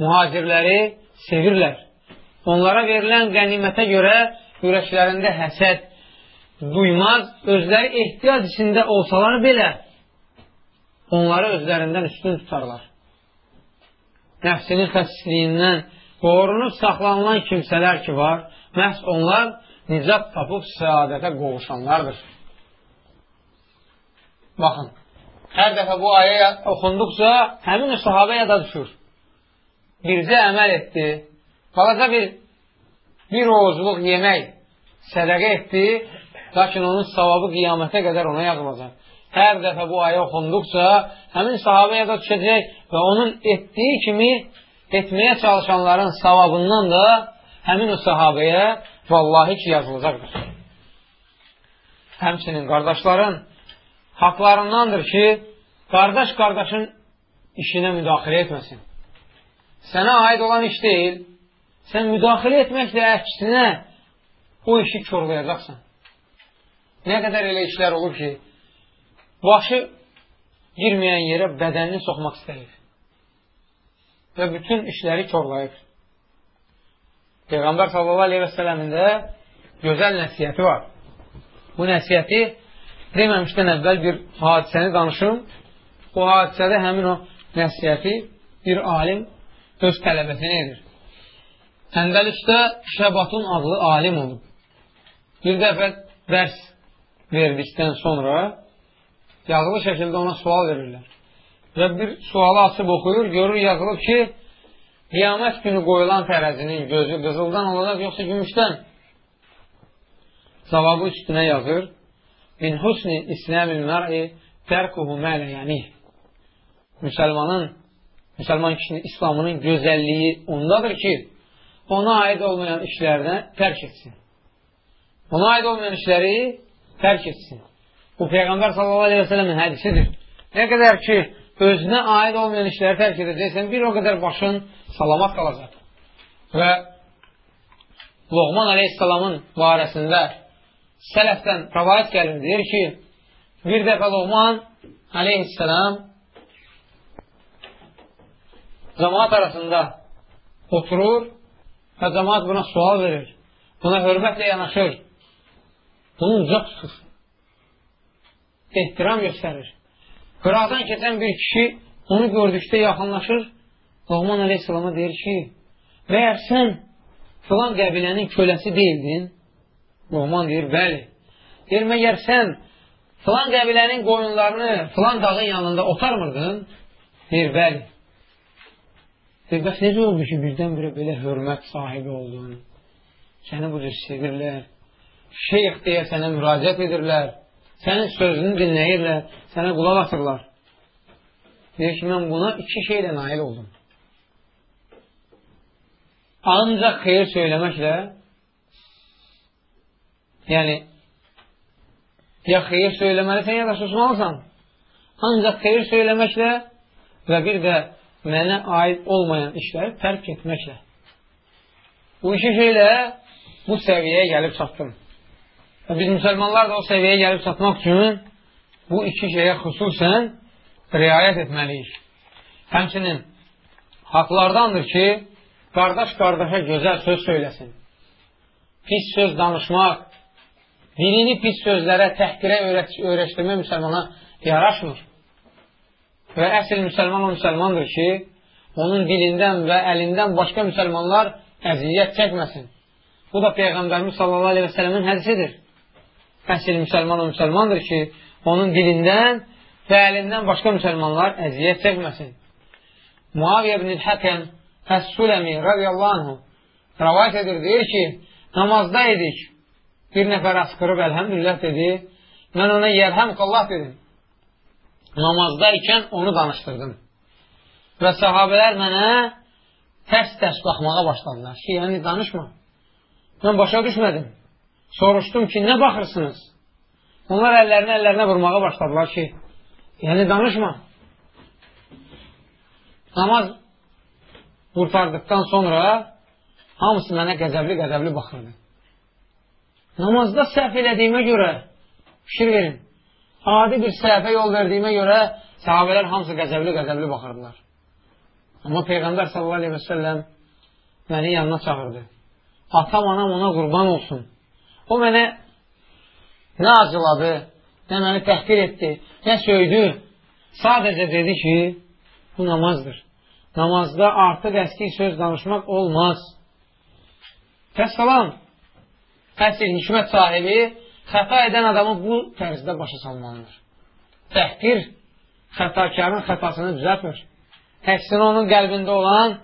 mühacirləri sevirlər. Onlara verilən qənimətə görə ürəklərində həsəd duymaz, özləri ehtiyac içində olsalar belə onları özlərindən üstün tutarlar nəfsinin xəsisliyindən qorunub saxlanılan kimsələr ki var, məhz onlar nicat tapıb səadətə qovuşanlardır. Baxın, hər dəfə bu ayə oxunduqca həmin o sahabə yada düşür. Bircə əməl etdi, balaca bir bir oğuzluq yemək sədəqə etdi, lakin onun savabı qiyamətə qədər ona yazılacaq hər dəfə bu ayə oxunduqca həmin sahabəyə də düşəcək və onun etdiyi kimi etməyə çalışanların savabından da həmin o sahabəyə vallahi ki yazılacaqdır. Həmçinin qardaşların haqlarındandır ki, qardaş qardaşın işinə müdaxilə etməsin. Sənə aid olan iş deyil, sən müdaxilə etməklə əksinə o işi körlayacaqsan. Nə qədər elə işlər olur ki, başı girməyən yerə bədənini soxmaq istəyir və bütün işləri körlayır. Peyğəmbər sələmin də gözəl nəsiyyəti var. Bu nəsiyyəti deməmişdən əvvəl bir hadisəni danışım. O hadisədə həmin o nəsiyyəti bir alim öz tələbəsinə edir. Əndəlikdə Şəbatun adlı alim olub. Bir dəfə dərs verdikdən sonra yazılı şəkildə ona sual verirlər. Və bir sualı açıb oxuyur, görür yazılıb ki, qiyamət günü qoyulan tərəzinin gözü qızıldan olacaq, yoxsa gümüşdən? Cavabı üstünə yazır. Min husni İslamil mər'i tərkuhu mələ yəni. Müsəlmanın, müsəlman kişinin İslamının gözəlliyi ondadır ki, ona aid olmayan işlərdən tərk etsin. Ona aid olmayan işləri tərk etsin. Bu Peyğəmbər sələmin hədisidir. Nə qədər ki, özünə aid olmayan işləri tərk edəcəksən, bir o qədər başın salamat qalacaq. Və Loğman aleyhissalamın barəsində sələfdən rəvayət gəlir, deyir ki, bir dəfə Loğman aleyhissalam cəmaat arasında oturur və cəmaat buna sual verir. Buna hörmətlə yanaşır. Bunu uzaq tutur. Ehtiram göstərir. Qıraqdan keçən bir kişi onu gördükdə yaxınlaşır. Loğman Aleyhisselama deyir ki, məyər sən filan qəbilənin köləsi deyildin? Loğman deyir, bəli. Deyir, məyər sən filan qəbilənin qoyunlarını filan dağın yanında otarmırdın? Deyir, bəli. Deyir, bəs necə oldu ki, birdən-birə belə hörmət sahibi oldun? Səni bu cür sevirlər. Şeyx deyə sənə müraciət edirlər sənin sözünü dinləyirlər, sənə qulaq atırlar. Deyir ki, mən buna iki şeylə nail oldum. Ancaq xeyir söyləməklə, yəni, ya xeyir söyləməlisən, ya da susmalısan. Ancaq xeyir söyləməklə və bir də mənə aid olmayan işləri tərk etməklə. Bu iki şeylə bu səviyyəyə gəlib çatdım. Və biz müsəlmanlar da o səviyyəyə gəlib çatmaq üçün bu iki şeyə xüsusən riayət etməliyik. Həmçinin haqlardandır ki, qardaş qardaşa gözəl söz söyləsin. Pis söz danışmaq, dilini pis sözlərə, təhqirə öyrəşdirmək müsəlmana yaraşmır. Və əsl müsəlman o müsəlmandır ki, onun dilindən və əlindən başqa müsəlmanlar əziyyət çəkməsin. Bu da Peyğəmbərimiz sallallahu aleyhi və sələmin hədisidir əsl müsəlman o müsəlmandır ki, onun dilindən və əlindən başqa müsəlmanlar əziyyət çəkməsin. Muaviyyə ibn-i Həkəm Həs-Suləmi radiyallahu anhu rəvayət edir, deyir ki, namazda idik, bir nəfər asqırıb əlhəmdülillah dedi, mən ona yərhəmqallah dedim. Namazda ikən onu danışdırdım. Və sahabələr mənə tərs-tərs baxmağa başladılar ki, yəni danışma. Mən başa düşmədim. Soruşdum ki, nə baxırsınız? Onlar əllərini əllərinə vurmağa başladılar ki, yəni danışma. Namaz qurtardıqdan sonra hamısı mənə qəzəbli-qəzəbli baxırdı. Namazda səhv elədiyimə görə, fikir verin, adi bir səhvə yol verdiyimə görə sahabələr hamısı qəzəbli-qəzəbli baxırdılar. Amma Peyğəmbər sallallahu aleyhi və səlləm məni yanına çağırdı. Atam, anam ona qurban olsun. O mənə nə acıladı, nə məni təhqir etdi, nə söydü. Sadəcə dedi ki, bu namazdır. Namazda artıq əski söz danışmaq olmaz. Təssalam, əsr hikmət sahibi xəta edən adamı bu tərzdə başa salmalıdır. Təhqir xətakarın xətasını düzəltmir. Əksinə onun qəlbində olan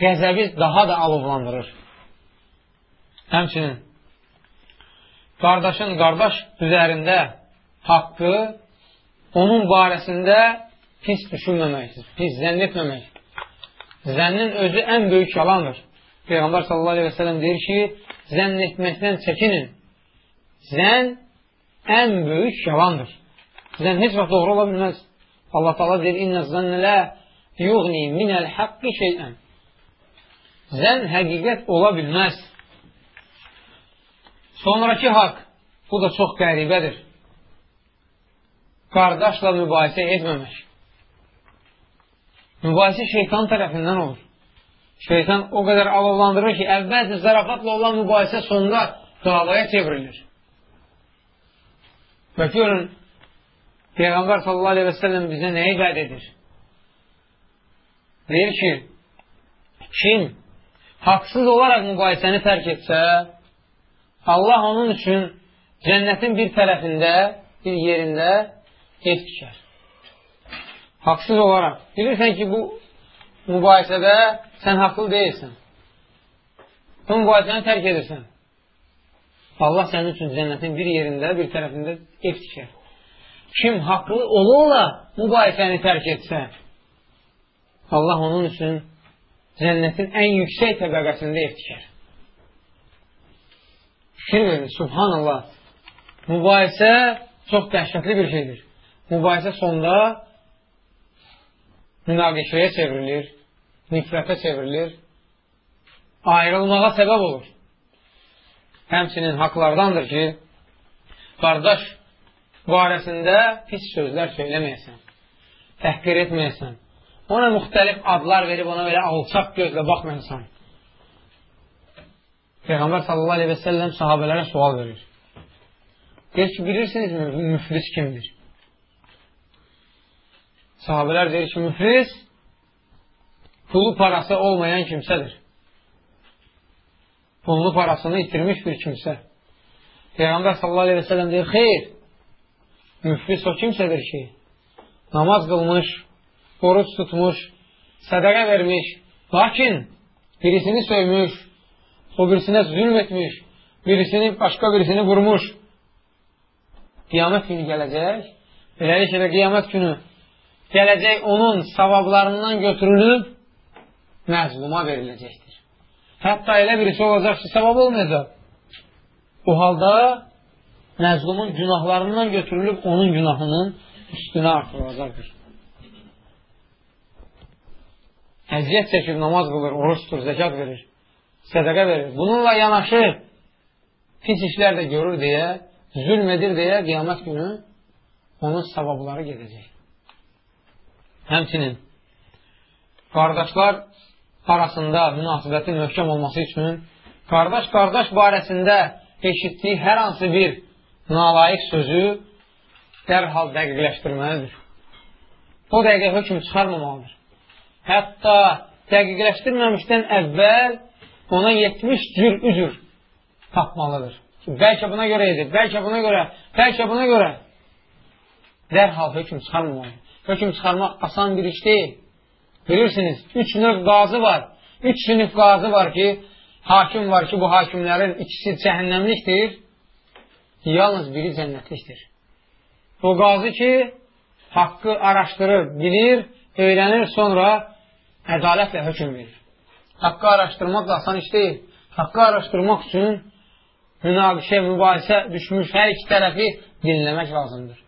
qəzəbi daha da alovlandırır. Həmçinin qardaşın qardaş üzərində haqqı onun barəsində pis düşünməməkdir, pis zənn etməmək. Zənnin özü ən böyük yalandır. Peyğəmbər sallallahu aleyhi və sələm deyir ki, zənn etməkdən çəkinin. Zənn ən böyük yalandır. Zən heç vaxt doğru ola bilməz. Allah Taala deyir: "İnne zannə la yughni minəl haqqi şey'ən." Zən həqiqət ola bilməz. Sonraki haqq, bu da çox qəribədir. Qardaşla mübahisə etməmək. Mübahisə şeytan tərəfindən olur. Şeytan o qədər alovlandırır ki, əvvəlcə zarafatla olan mübahisə sonda davaya çevrilir. Və görün, Peyğəmbər sallallahu aleyhi və səlləm bizə nəyi vəd edir? Deyir ki, kim haqsız olaraq mübahisəni tərk etsə, Allah onun üçün cənnətin bir tərəfində, bir yerində ev tikər. Haqsız olaraq. Bilirsən ki, bu mübahisədə sən haqlı deyilsən. Bu mübahisəni tərk edirsən. Allah sənin üçün cənnətin bir yerində, bir tərəfində ev tikər. Kim haqlı ola-ola mübahisəni tərk etsə, Allah onun üçün cənnətin ən yüksək təbəqəsində ev tikər. Fikir subhanallah. Mübahisə çox dəhşətli bir şeydir. Mübahisə sonda münaqişəyə çevrilir, nifrətə çevrilir, ayrılmağa səbəb olur. Həmçinin haqlardandır ki, qardaş barəsində pis sözlər söyləməyəsən, təhqir etməyəsən, ona müxtəlif adlar verib ona belə alçaq gözlə baxmayasan. Peyğəmbər sallallahu aleyhi və səlləm sahabələrə sual verir. Deyir ki, bilirsinizmi müflis kimdir? Sahabələr deyir ki, müflis pulu parası olmayan kimsədir pulunu parasını itirmiş bir kimsə. Peyğəmbər sallallahu aleyhi və sələm deyir, xeyr, müflis o kimsədir ki, namaz qılmış, oruç tutmuş, sədəqə vermiş, lakin birisini söymüş, o birisinə zülm etmiş, birisini, başqa birisini vurmuş. Qiyamət günü gələcək, beləliklə də qiyamət günü gələcək onun savablarından götürülüb məzluma veriləcəkdir. Hətta elə birisi olacaq ki, səbəb olmayacaq. Bu halda məzlumun günahlarından götürülüb onun günahının üstünə artırılacaqdır. Əziyyət çəkir, namaz qılır, oruç tutur, zəkat verir, sədəqə verir. Bununla yanaşı pis işlər də görür deyə, zülm edir deyə qiyamət günü onun savabları gedəcək. Həmçinin qardaşlar arasında münasibətin möhkəm olması üçün qardaş-qardaş barəsində eşitdiyi hər hansı bir nalayiq sözü dərhal dəqiqləşdirməlidir. O dəqiqə hökm çıxarmamalıdır. Hətta dəqiqləşdirməmişdən əvvəl ona 70 cür üzür tapmalıdır. Bəlkə buna görə edir, bəlkə buna görə, bəlkə buna görə dərhal hökm çıxarmamalıdır. Hökm çıxarmaq asan bir iş deyil. Bilirsiniz, üç növ qazı var. Üç sinif qazı var ki, hakim var ki, bu hakimlərin ikisi cəhənnəmlikdir, yalnız biri cənnətlikdir. O qazı ki, haqqı araşdırır, bilir, öyrənir, sonra ədalətlə hökum verir. Haqqı araşdırmaq da asan iş deyil. Haqqı araşdırmaq üçün münaqişə, mübahisə düşmüş hər iki tərəfi dinləmək lazımdır.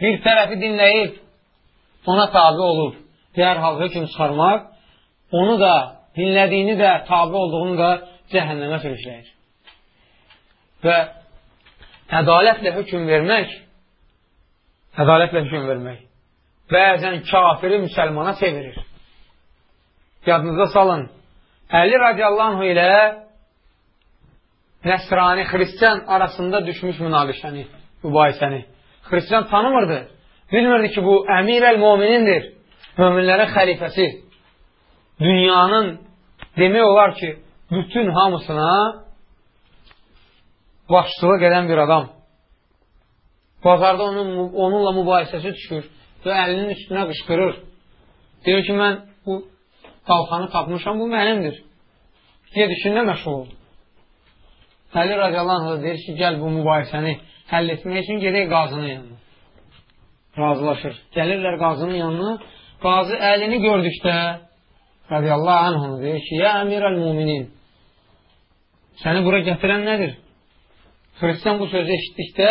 Bir tərəfi dinləyib, ona tabi olub, dərhal hökum çıxarmaq, onu da, dinlədiyini də, tabi olduğunu da cəhənnəmə sürükləyir. Və ədalətlə hökum vermək, ədalətlə hökum vermək, bəzən kafiri müsəlmana çevirir. Yadınıza salın, Əli radiyallahu ilə Nəsrani, xristiyan arasında düşmüş münaqişəni, mübahisəni. Xristiyan tanımırdı. Bilmirdi ki, bu əmir əl-muminindir möminlərin xəlifəsi, dünyanın demək olar ki, bütün hamısına başçılıq edən bir adam. Bazarda onun, onunla mübahisəsi düşür və əlinin üstünə qışqırır. Deyir ki, mən bu qalxanı tapmışam, bu mənimdir. Get işinlə məşğul ol. Əli radiyallahu anh deyir ki, gəl bu mübahisəni həll etmək üçün gedək qazının yanına. Razılaşır. Gəlirlər qazının yanına, Qazı əlini gördükdə radiyallahu anhunu deyir ki, ya əmirəl muminin səni bura gətirən nədir? Xristiyan bu sözü eşitdikdə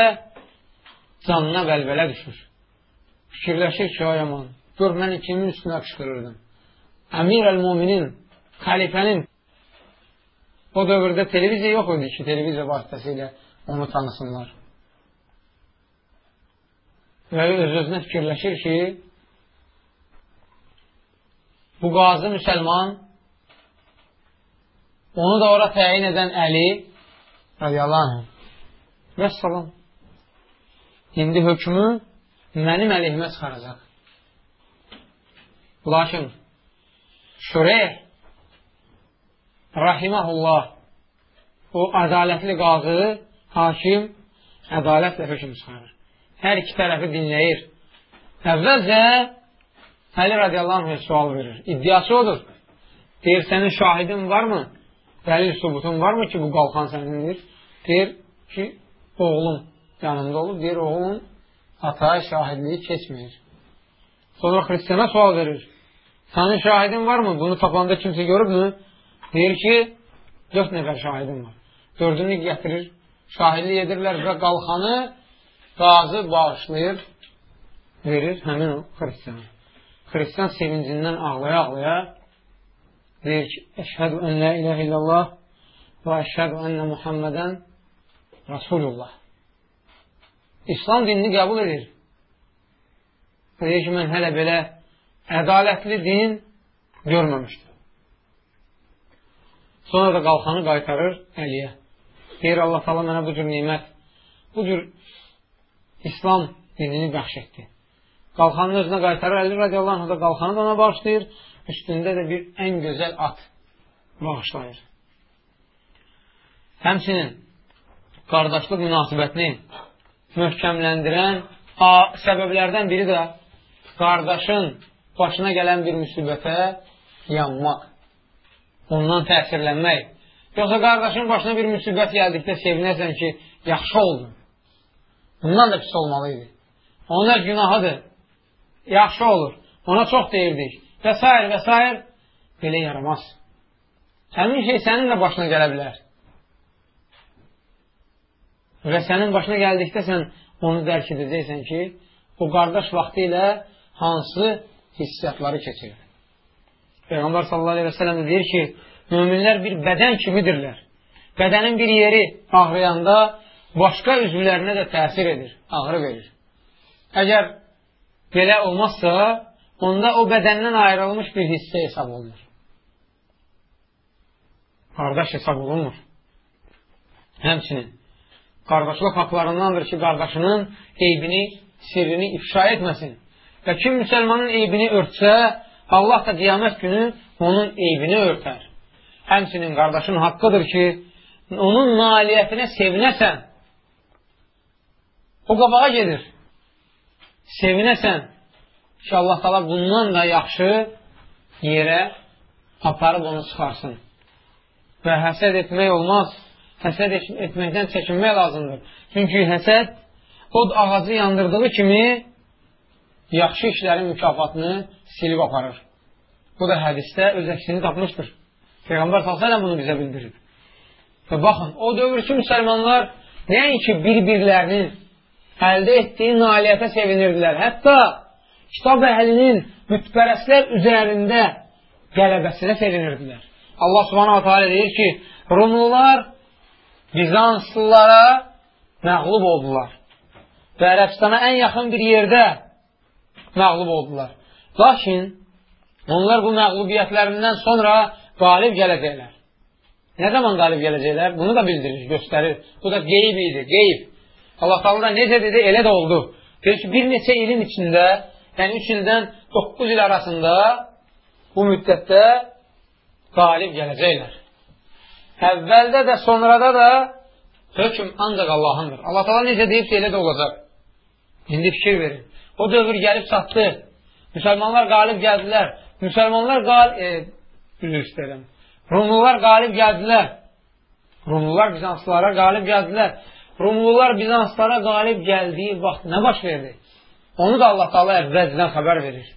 canına bəlbələ düşür. Fikirləşir ki, ay aman, gör mən kimin üstünə qışqırırdım. Əmir əl-Muminin, xəlifənin o dövrdə televiziya yox idi ki, televiziya vasitəsilə onu tanısınlar. Və öz-özünə fikirləşir ki, bu qazı müsəlman onu da ora təyin edən Əli radiyallahu və salam indi hökmü mənim əleyhimə çıxaracaq. Lakin Şureyh rahiməhullah o ədalətli qazı, hakim ədalətlə hökm çıxarır. Hər iki tərəfi dinləyir. Əvvəlcə Əli radiyallahu anh sual verir. İddiası odur. Deyir, sənin şahidin varmı? Dəlil subutun varmı ki, bu qalxan sənindir? Deyir ki, oğlum yanında olur. Deyir, oğlum ataya şahidliyi keçmir. Sonra xristiyana sual verir. Sənin şahidin varmı? Bunu tapanda kimsə görübmü? Deyir ki, dörd nəfər şahidim var. Dördünü gətirir, şahidlik edirlər və qalxanı qazı bağışlayır, verir həmin o xristiyana. Xristiyan sevincindən ağlaya-ağlaya deyir ki, əşhədu ən la iləhə illallah və əşhədu ənə Muhammədən Rasulullah. İslam dinini qəbul edir. Deyir ki, mən hələ belə ədalətli din görməmişdim. Sonra da qalxanı qaytarır Əliyə. Deyir, Allah tala mənə bu cür nimət, bu cür İslam dinini bəxş etdi. Qalxanın özünə qaytarır, Əli radiyallahu anh da qalxanı da ona bağışlayır, üstündə də bir ən gözəl at bağışlayır. Həmsinin qardaşlıq münasibətini möhkəmləndirən səbəblərdən biri də qardaşın başına gələn bir müsibətə yanmaq, ondan təsirlənmək. Yoxsa qardaşın başına bir müsibət gəldikdə sevinəsən ki, yaxşı oldun. Bundan da pis olmalı idi. Onlar günahıdır. Yaxşı olur. Ona çox deyirdik. Və s. və s. Belə yaramaz. Həmin şey sənin də başına gələ bilər. Və sənin başına gəldikdə sən onu dərk edəcəksən ki, o qardaş vaxtı ilə hansı hissiyatları keçirir. Peyğəmbər sallallahu aleyhi və sələm deyir ki, müminlər bir bədən kimidirlər. Bədənin bir yeri ağrıyanda başqa üzvlərinə də təsir edir, ağrı verir. Əgər belə olmazsa, onda o bədəndən ayrılmış bir hissə hesab olunur. Qardaş hesab olunmur. Həmçinin, qardaşlıq haqlarındandır ki, qardaşının eybini, sirrini ifşa etməsin. Və kim müsəlmanın eybini örtsə, Allah da qiyamət günü onun eybini örtər. Həmçinin qardaşın haqqıdır ki, onun nailiyyətinə sevinəsən. O qabağa gedir. Sevinəsən ki, Allah tala bundan da yaxşı yerə aparıb onu çıxarsın. Və həsəd etmək olmaz. Həsəd etməkdən çəkinmək lazımdır. Çünki həsəd od ağacı yandırdığı kimi yaxşı işlərin mükafatını silib aparır. Bu da hədisdə öz əksini tapmışdır. Peyğəmbər s.ə.v bunu bizə bildirir. Və baxın, o dövrki müsəlmanlar nəinki bir-birlərinin əldə etdiyi nailiyyətə sevinirdilər. Hətta kitab əhlinin mütbərəslər üzərində qələbəsinə sevinirdilər. Allah subhanahu teala deyir ki, Rumlular Bizanslılara məğlub oldular. Və Ərəbistana ən yaxın bir yerdə məğlub oldular. Lakin onlar bu məğlubiyyətlərindən sonra qalib gələcəklər. Nə zaman qalib gələcəklər? Bunu da bildirir, göstərir. Bu da qeyb idi, qeyb. Allah Teala necə dedi, elə də oldu. Deyir ki, bir neçə ilin içində, yəni 3 ildən 9 il arasında bu müddətdə qalib gələcəklər. Əvvəldə də, sonrada da hökm ancaq Allahındır. Allah Teala necə deyibsə, elə də olacaq. İndi fikir verin. O dövr gəlib çatdı. Müsəlmanlar qalib gəldilər. Müsəlmanlar qalib, e, üzr istəyirəm. Rumlular qalib gəldilər. Rumlular Bizanslılara qalib gəldilər. Rumlular Bizanslara qalib gəldiyi vaxt nə baş verdi? Onu da Allah Taala əvvəlcədən xəbər verir.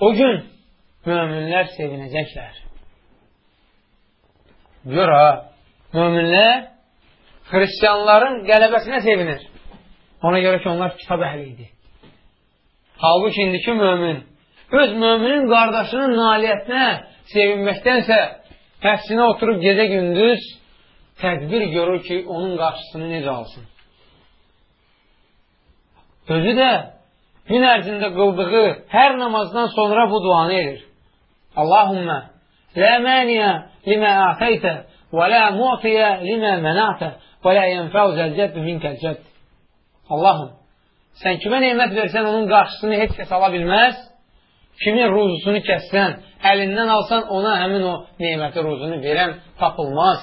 O gün möminlər sevinəcəklər. Gör ha, möminlər xristiyanların qələbəsinə sevinir. Ona görə ki, onlar kitab əhli idi. Halbuki indiki mömin öz möminin qardaşının nailiyyətinə sevinməkdənsə həssinə oturub gecə gündüz tədbir görür ki, onun qarşısını necə alsın. Özü də gün ərzində qıldığı hər namazdan sonra bu duanı edir. Allahümmə, lə məniyə limə ətəytə və lə mu'tiyə limə mənətə və lə yənfəu zəlcədü minkəlcəd. Allahım, sən kimə neymət versən, onun qarşısını heç kəs ala bilməz. Kimin ruzusunu kəssən, əlindən alsan, ona həmin o neyməti ruzunu verən tapılmaz.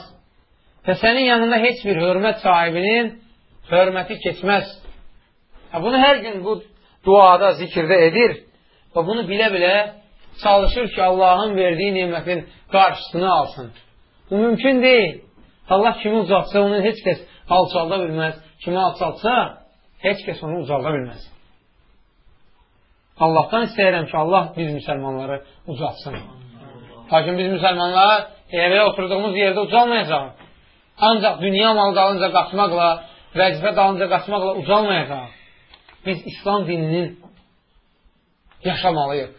Və sənin yanında heç bir hörmət sahibinin hörməti keçməz. Bunu hər gün bu duada, zikirdə edir və bunu bilə-bilə çalışır ki, Allahın verdiyi neymətin qarşısını alsın. Bu mümkün deyil. Allah kimi ucaltsa, onu heç kəs alçalda bilməz. Kimi alçaltsa, heç kəs onu ucalda bilməz. Allahdan istəyirəm ki, Allah biz müsəlmanları ucaltsın. Lakin biz müsəlmanlar evə oturduğumuz yerdə ucalmayacaq. Ancaq dünya malı dalınca qaçmaqla, vəzifə dalınca qaçmaqla ucalmayacaq. Biz İslam dininin yaşamalıyıq.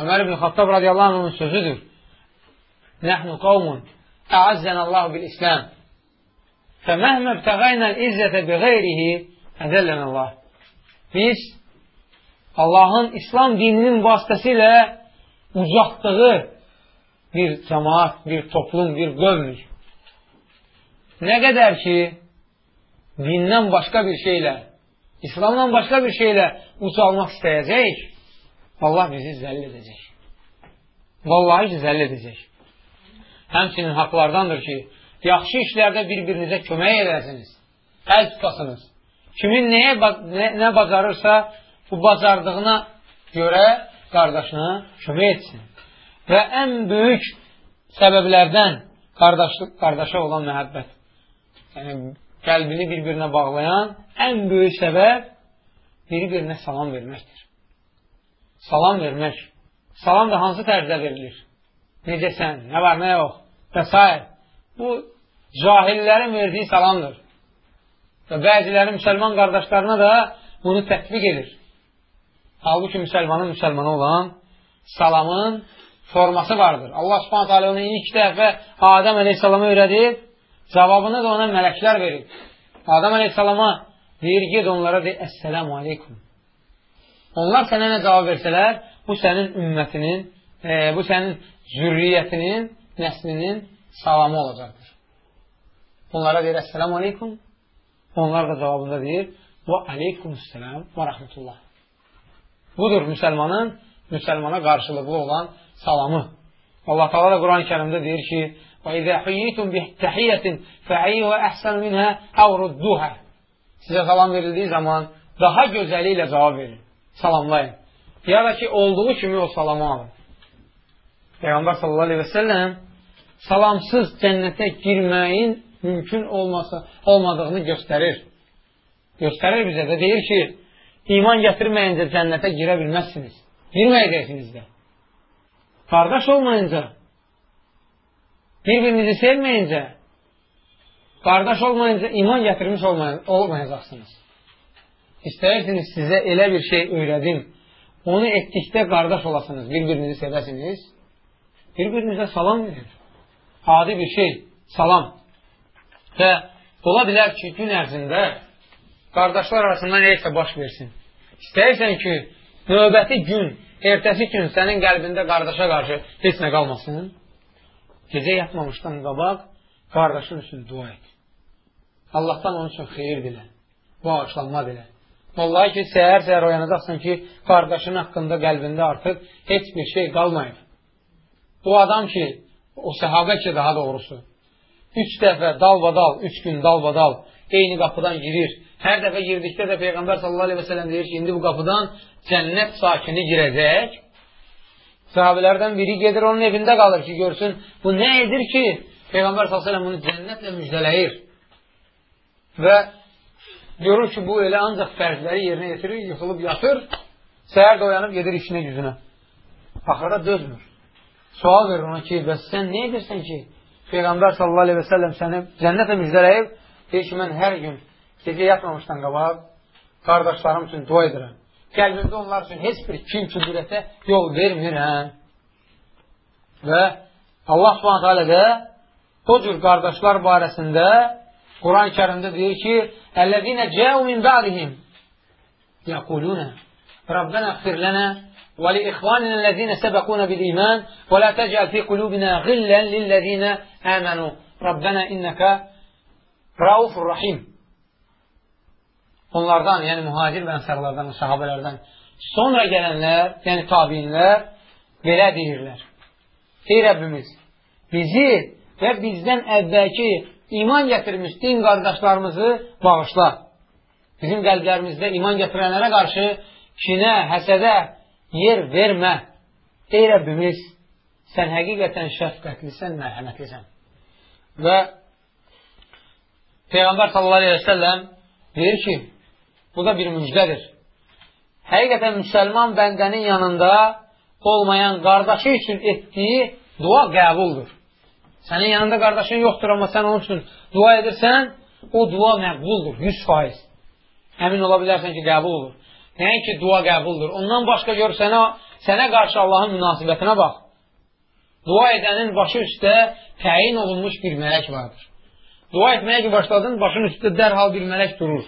Ömər ibn Xattab radiyallahu anh'ın sözüdür. Nəhnu qavmun əazzən Allah bil-İslam fəməhmə btəğaynəl izzətə bi qeyrihi əzəllən Allah. Biz Allahın İslam dininin vasitəsilə uzatdığı bir cəmaat, bir toplum, bir qövmük. Nə qədər ki, dindən başqa bir şeylə, İslamdan başqa bir şeylə ucalmaq istəyəcək, Allah bizi zəll edəcək. Vallahi ki, zəll edəcək. Həmçinin haqlardandır ki, yaxşı işlərdə bir-birinizə kömək edəsiniz, əl tutasınız. Kimin nəyə, nə, nə bacarırsa, bu bacardığına görə qardaşına kömək etsin. Və ən böyük səbəblərdən qardaşlıq, qardaşa olan məhəbbət, yəni qəlbini bir-birinə bağlayan ən böyük səbəb bir-birinə salam verməkdir salam vermək. Salam da hansı tərzdə verilir? Necəsən? Nə var, nə yox? Və s. Bu, cahillərin verdiyi salamdır. Və bəziləri müsəlman qardaşlarına da bunu tətbiq edir. Halbuki müsəlmanın müsəlmanı olan salamın forması vardır. Allah subhanət onu ilk dəfə Adəm əleyhissalama öyrədib, cavabını da ona mələklər verib. Adəm əleyhissalama deyir, ged onlara deyir, əssəlamu aleykum. Onlar sənə nə cavab versələr, bu sənin ümmətinin, e, bu sənin zürriyyətinin, nəslinin salamı olacaqdır. Onlara deyir, əssəlamu aleykum. Onlar da cavabında deyir, və aleykumussalam və rəhmətullah. Budur müsəlmanın müsəlmana qarşılıqlı olan salamı. Allah Taala da Quran-ı Kərimdə deyir ki: "Və izə huyyitum bi tahiyyatin fa'ayyu ahsanu minha aw rudduha." Sizə salam verildiyi zaman daha gözəli ilə cavab verin salamlayın. Ya da ki, olduğu kimi o salamı alın. Peyğəmbər sallallahu aleyhi və səlləm salamsız cənnətə girməyin mümkün olmasa, olmadığını göstərir. Göstərir bizə və deyir ki, iman gətirməyincə cənnətə girə bilməzsiniz. Girməyəcəksiniz də. Qardaş olmayınca, bir-birinizi sevməyincə, qardaş olmayınca iman gətirmiş olmayacaqsınız. İstəyirsiniz sizə elə bir şey öyrədim, onu etdikdə qardaş olasınız, bir-birinizi sevəsiniz, bir-birinizə salam verir. Adi bir şey, salam. Və ola bilər ki, gün ərzində qardaşlar arasında neysə baş versin. İstəyirsən ki, növbəti gün, ertəsi gün sənin qəlbində qardaşa qarşı heç nə qalmasın. Gecə yatmamışdan qabaq qardaşın üçün dua et. Allahdan onun üçün xeyir dilə, bağışlanma dilə. Vallahi ki, səhər-səhər oyanacaqsan ki, qardaşın haqqında qəlbində artıq heç bir şey qalmayıb. O adam ki, o səhabə ki, daha doğrusu, üç dəfə dalbadal, üç gün dalbadal eyni qapıdan girir. Hər dəfə girdikdə də Peyğəmbər sallallahu aleyhi və sələm deyir ki, indi bu qapıdan cənnət sakini girəcək. Sahabələrdən biri gedir onun evində qalır ki, görsün, bu nə edir ki, Peyğəmbər sallallahu aleyhi və sələm bunu cənnətlə müjdələyir. Və görür ki, bu elə ancaq fərzləri yerinə yetirir, yıxılıb yatır, səhər də oyanıb gedir işinə gücünə. Axıra dözmür. Sual verir ona ki, bəs sən nə edirsən ki, Peyğəmbər sallallahu aleyhi və səlləm səni cənnətə müjdələyib, deyir ki, mən hər gün gecə yatmamışdan qabaq qardaşlarım üçün dua edirəm. Qəlbimdə onlar üçün heç bir kin küdürətə yol vermirəm. Və Allah subhanət hələ də o cür qardaşlar barəsində Quran-ı kərimdə deyir ki, Əl-ləzinə cəu min ba'dihim yəqulunə Rabbənə xfir lənə səbəqunə bil iman və lə təcəl fi qulubinə qillən lilləzinə əmənu Rabbənə innəkə raufur rahim onlardan, yəni mühacir və ənsarlardan, sahabələrdən sonra gələnlər, yəni tabinlər belə deyirlər. Ey Rəbbimiz, bizi və bizdən əvvəlki iman gətirmiş din qardaşlarımızı bağışla. Bizim qəlblərimizdə iman gətirənlərə qarşı kinə, həsədə yer vermə. Ey Rəbbimiz, sən həqiqətən şəfqətlisən, mərhəmətlisən. Və Peyğəmbər sallallahu aleyhi və səlləm deyir ki, Bu da bir müjdədir. Həqiqətən müsəlman bəndənin yanında olmayan qardaşı üçün etdiyi dua qəbuldur. Sənin yanında qardaşın yoxdur, amma sən onun üçün dua edirsən, o dua məqbuldur, 100%. Əmin ola bilərsən ki, qəbul olur. Nəyin ki, dua qəbuldur. Ondan başqa gör, sənə, sənə qarşı Allahın münasibətinə bax. Dua edənin başı üstə təyin olunmuş bir mələk vardır. Dua etməyə ki, başladın, başın üstə dərhal bir mələk durur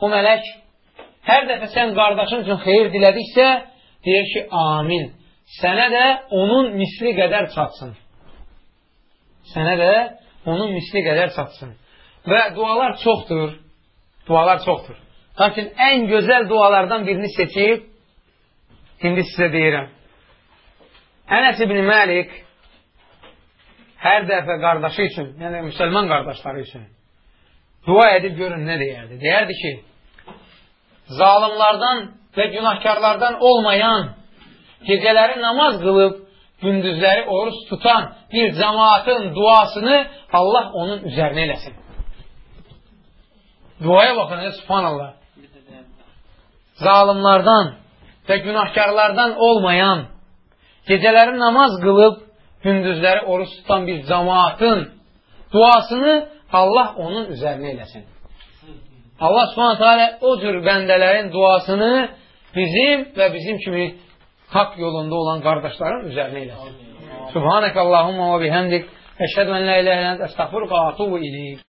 o mələk hər dəfə sən qardaşın üçün xeyir dilədiksə, deyir ki, amin. Sənə də onun misli qədər çatsın. Sənə də onun misli qədər çatsın. Və dualar çoxdur. Dualar çoxdur. Lakin ən gözəl dualardan birini seçib, indi sizə deyirəm. Ənəs ibn Məlik hər dəfə qardaşı üçün, yəni müsəlman qardaşları üçün dua edib görün nə deyərdi. Deyərdi ki, zalimlardan və günahkarlardan olmayan, gecələri namaz qılıb, gündüzləri oruç tutan bir cəmaatın duasını Allah onun üzərinə eləsin. Duaya baxın, subhanallah. Zalimlardan və günahkarlardan olmayan, gecələri namaz qılıb, gündüzləri oruç tutan bir cəmaatın duasını Allah onun üzərinə eləsin. Allah subhanətə alə o cür bəndələrin duasını bizim və bizim kimi haqq yolunda olan qardaşların üzərinə eləsin. Subhanək Allahumma və bihəmdik. Əşhədu ən la ilə ilə əstəxfurqa atubu iləyik.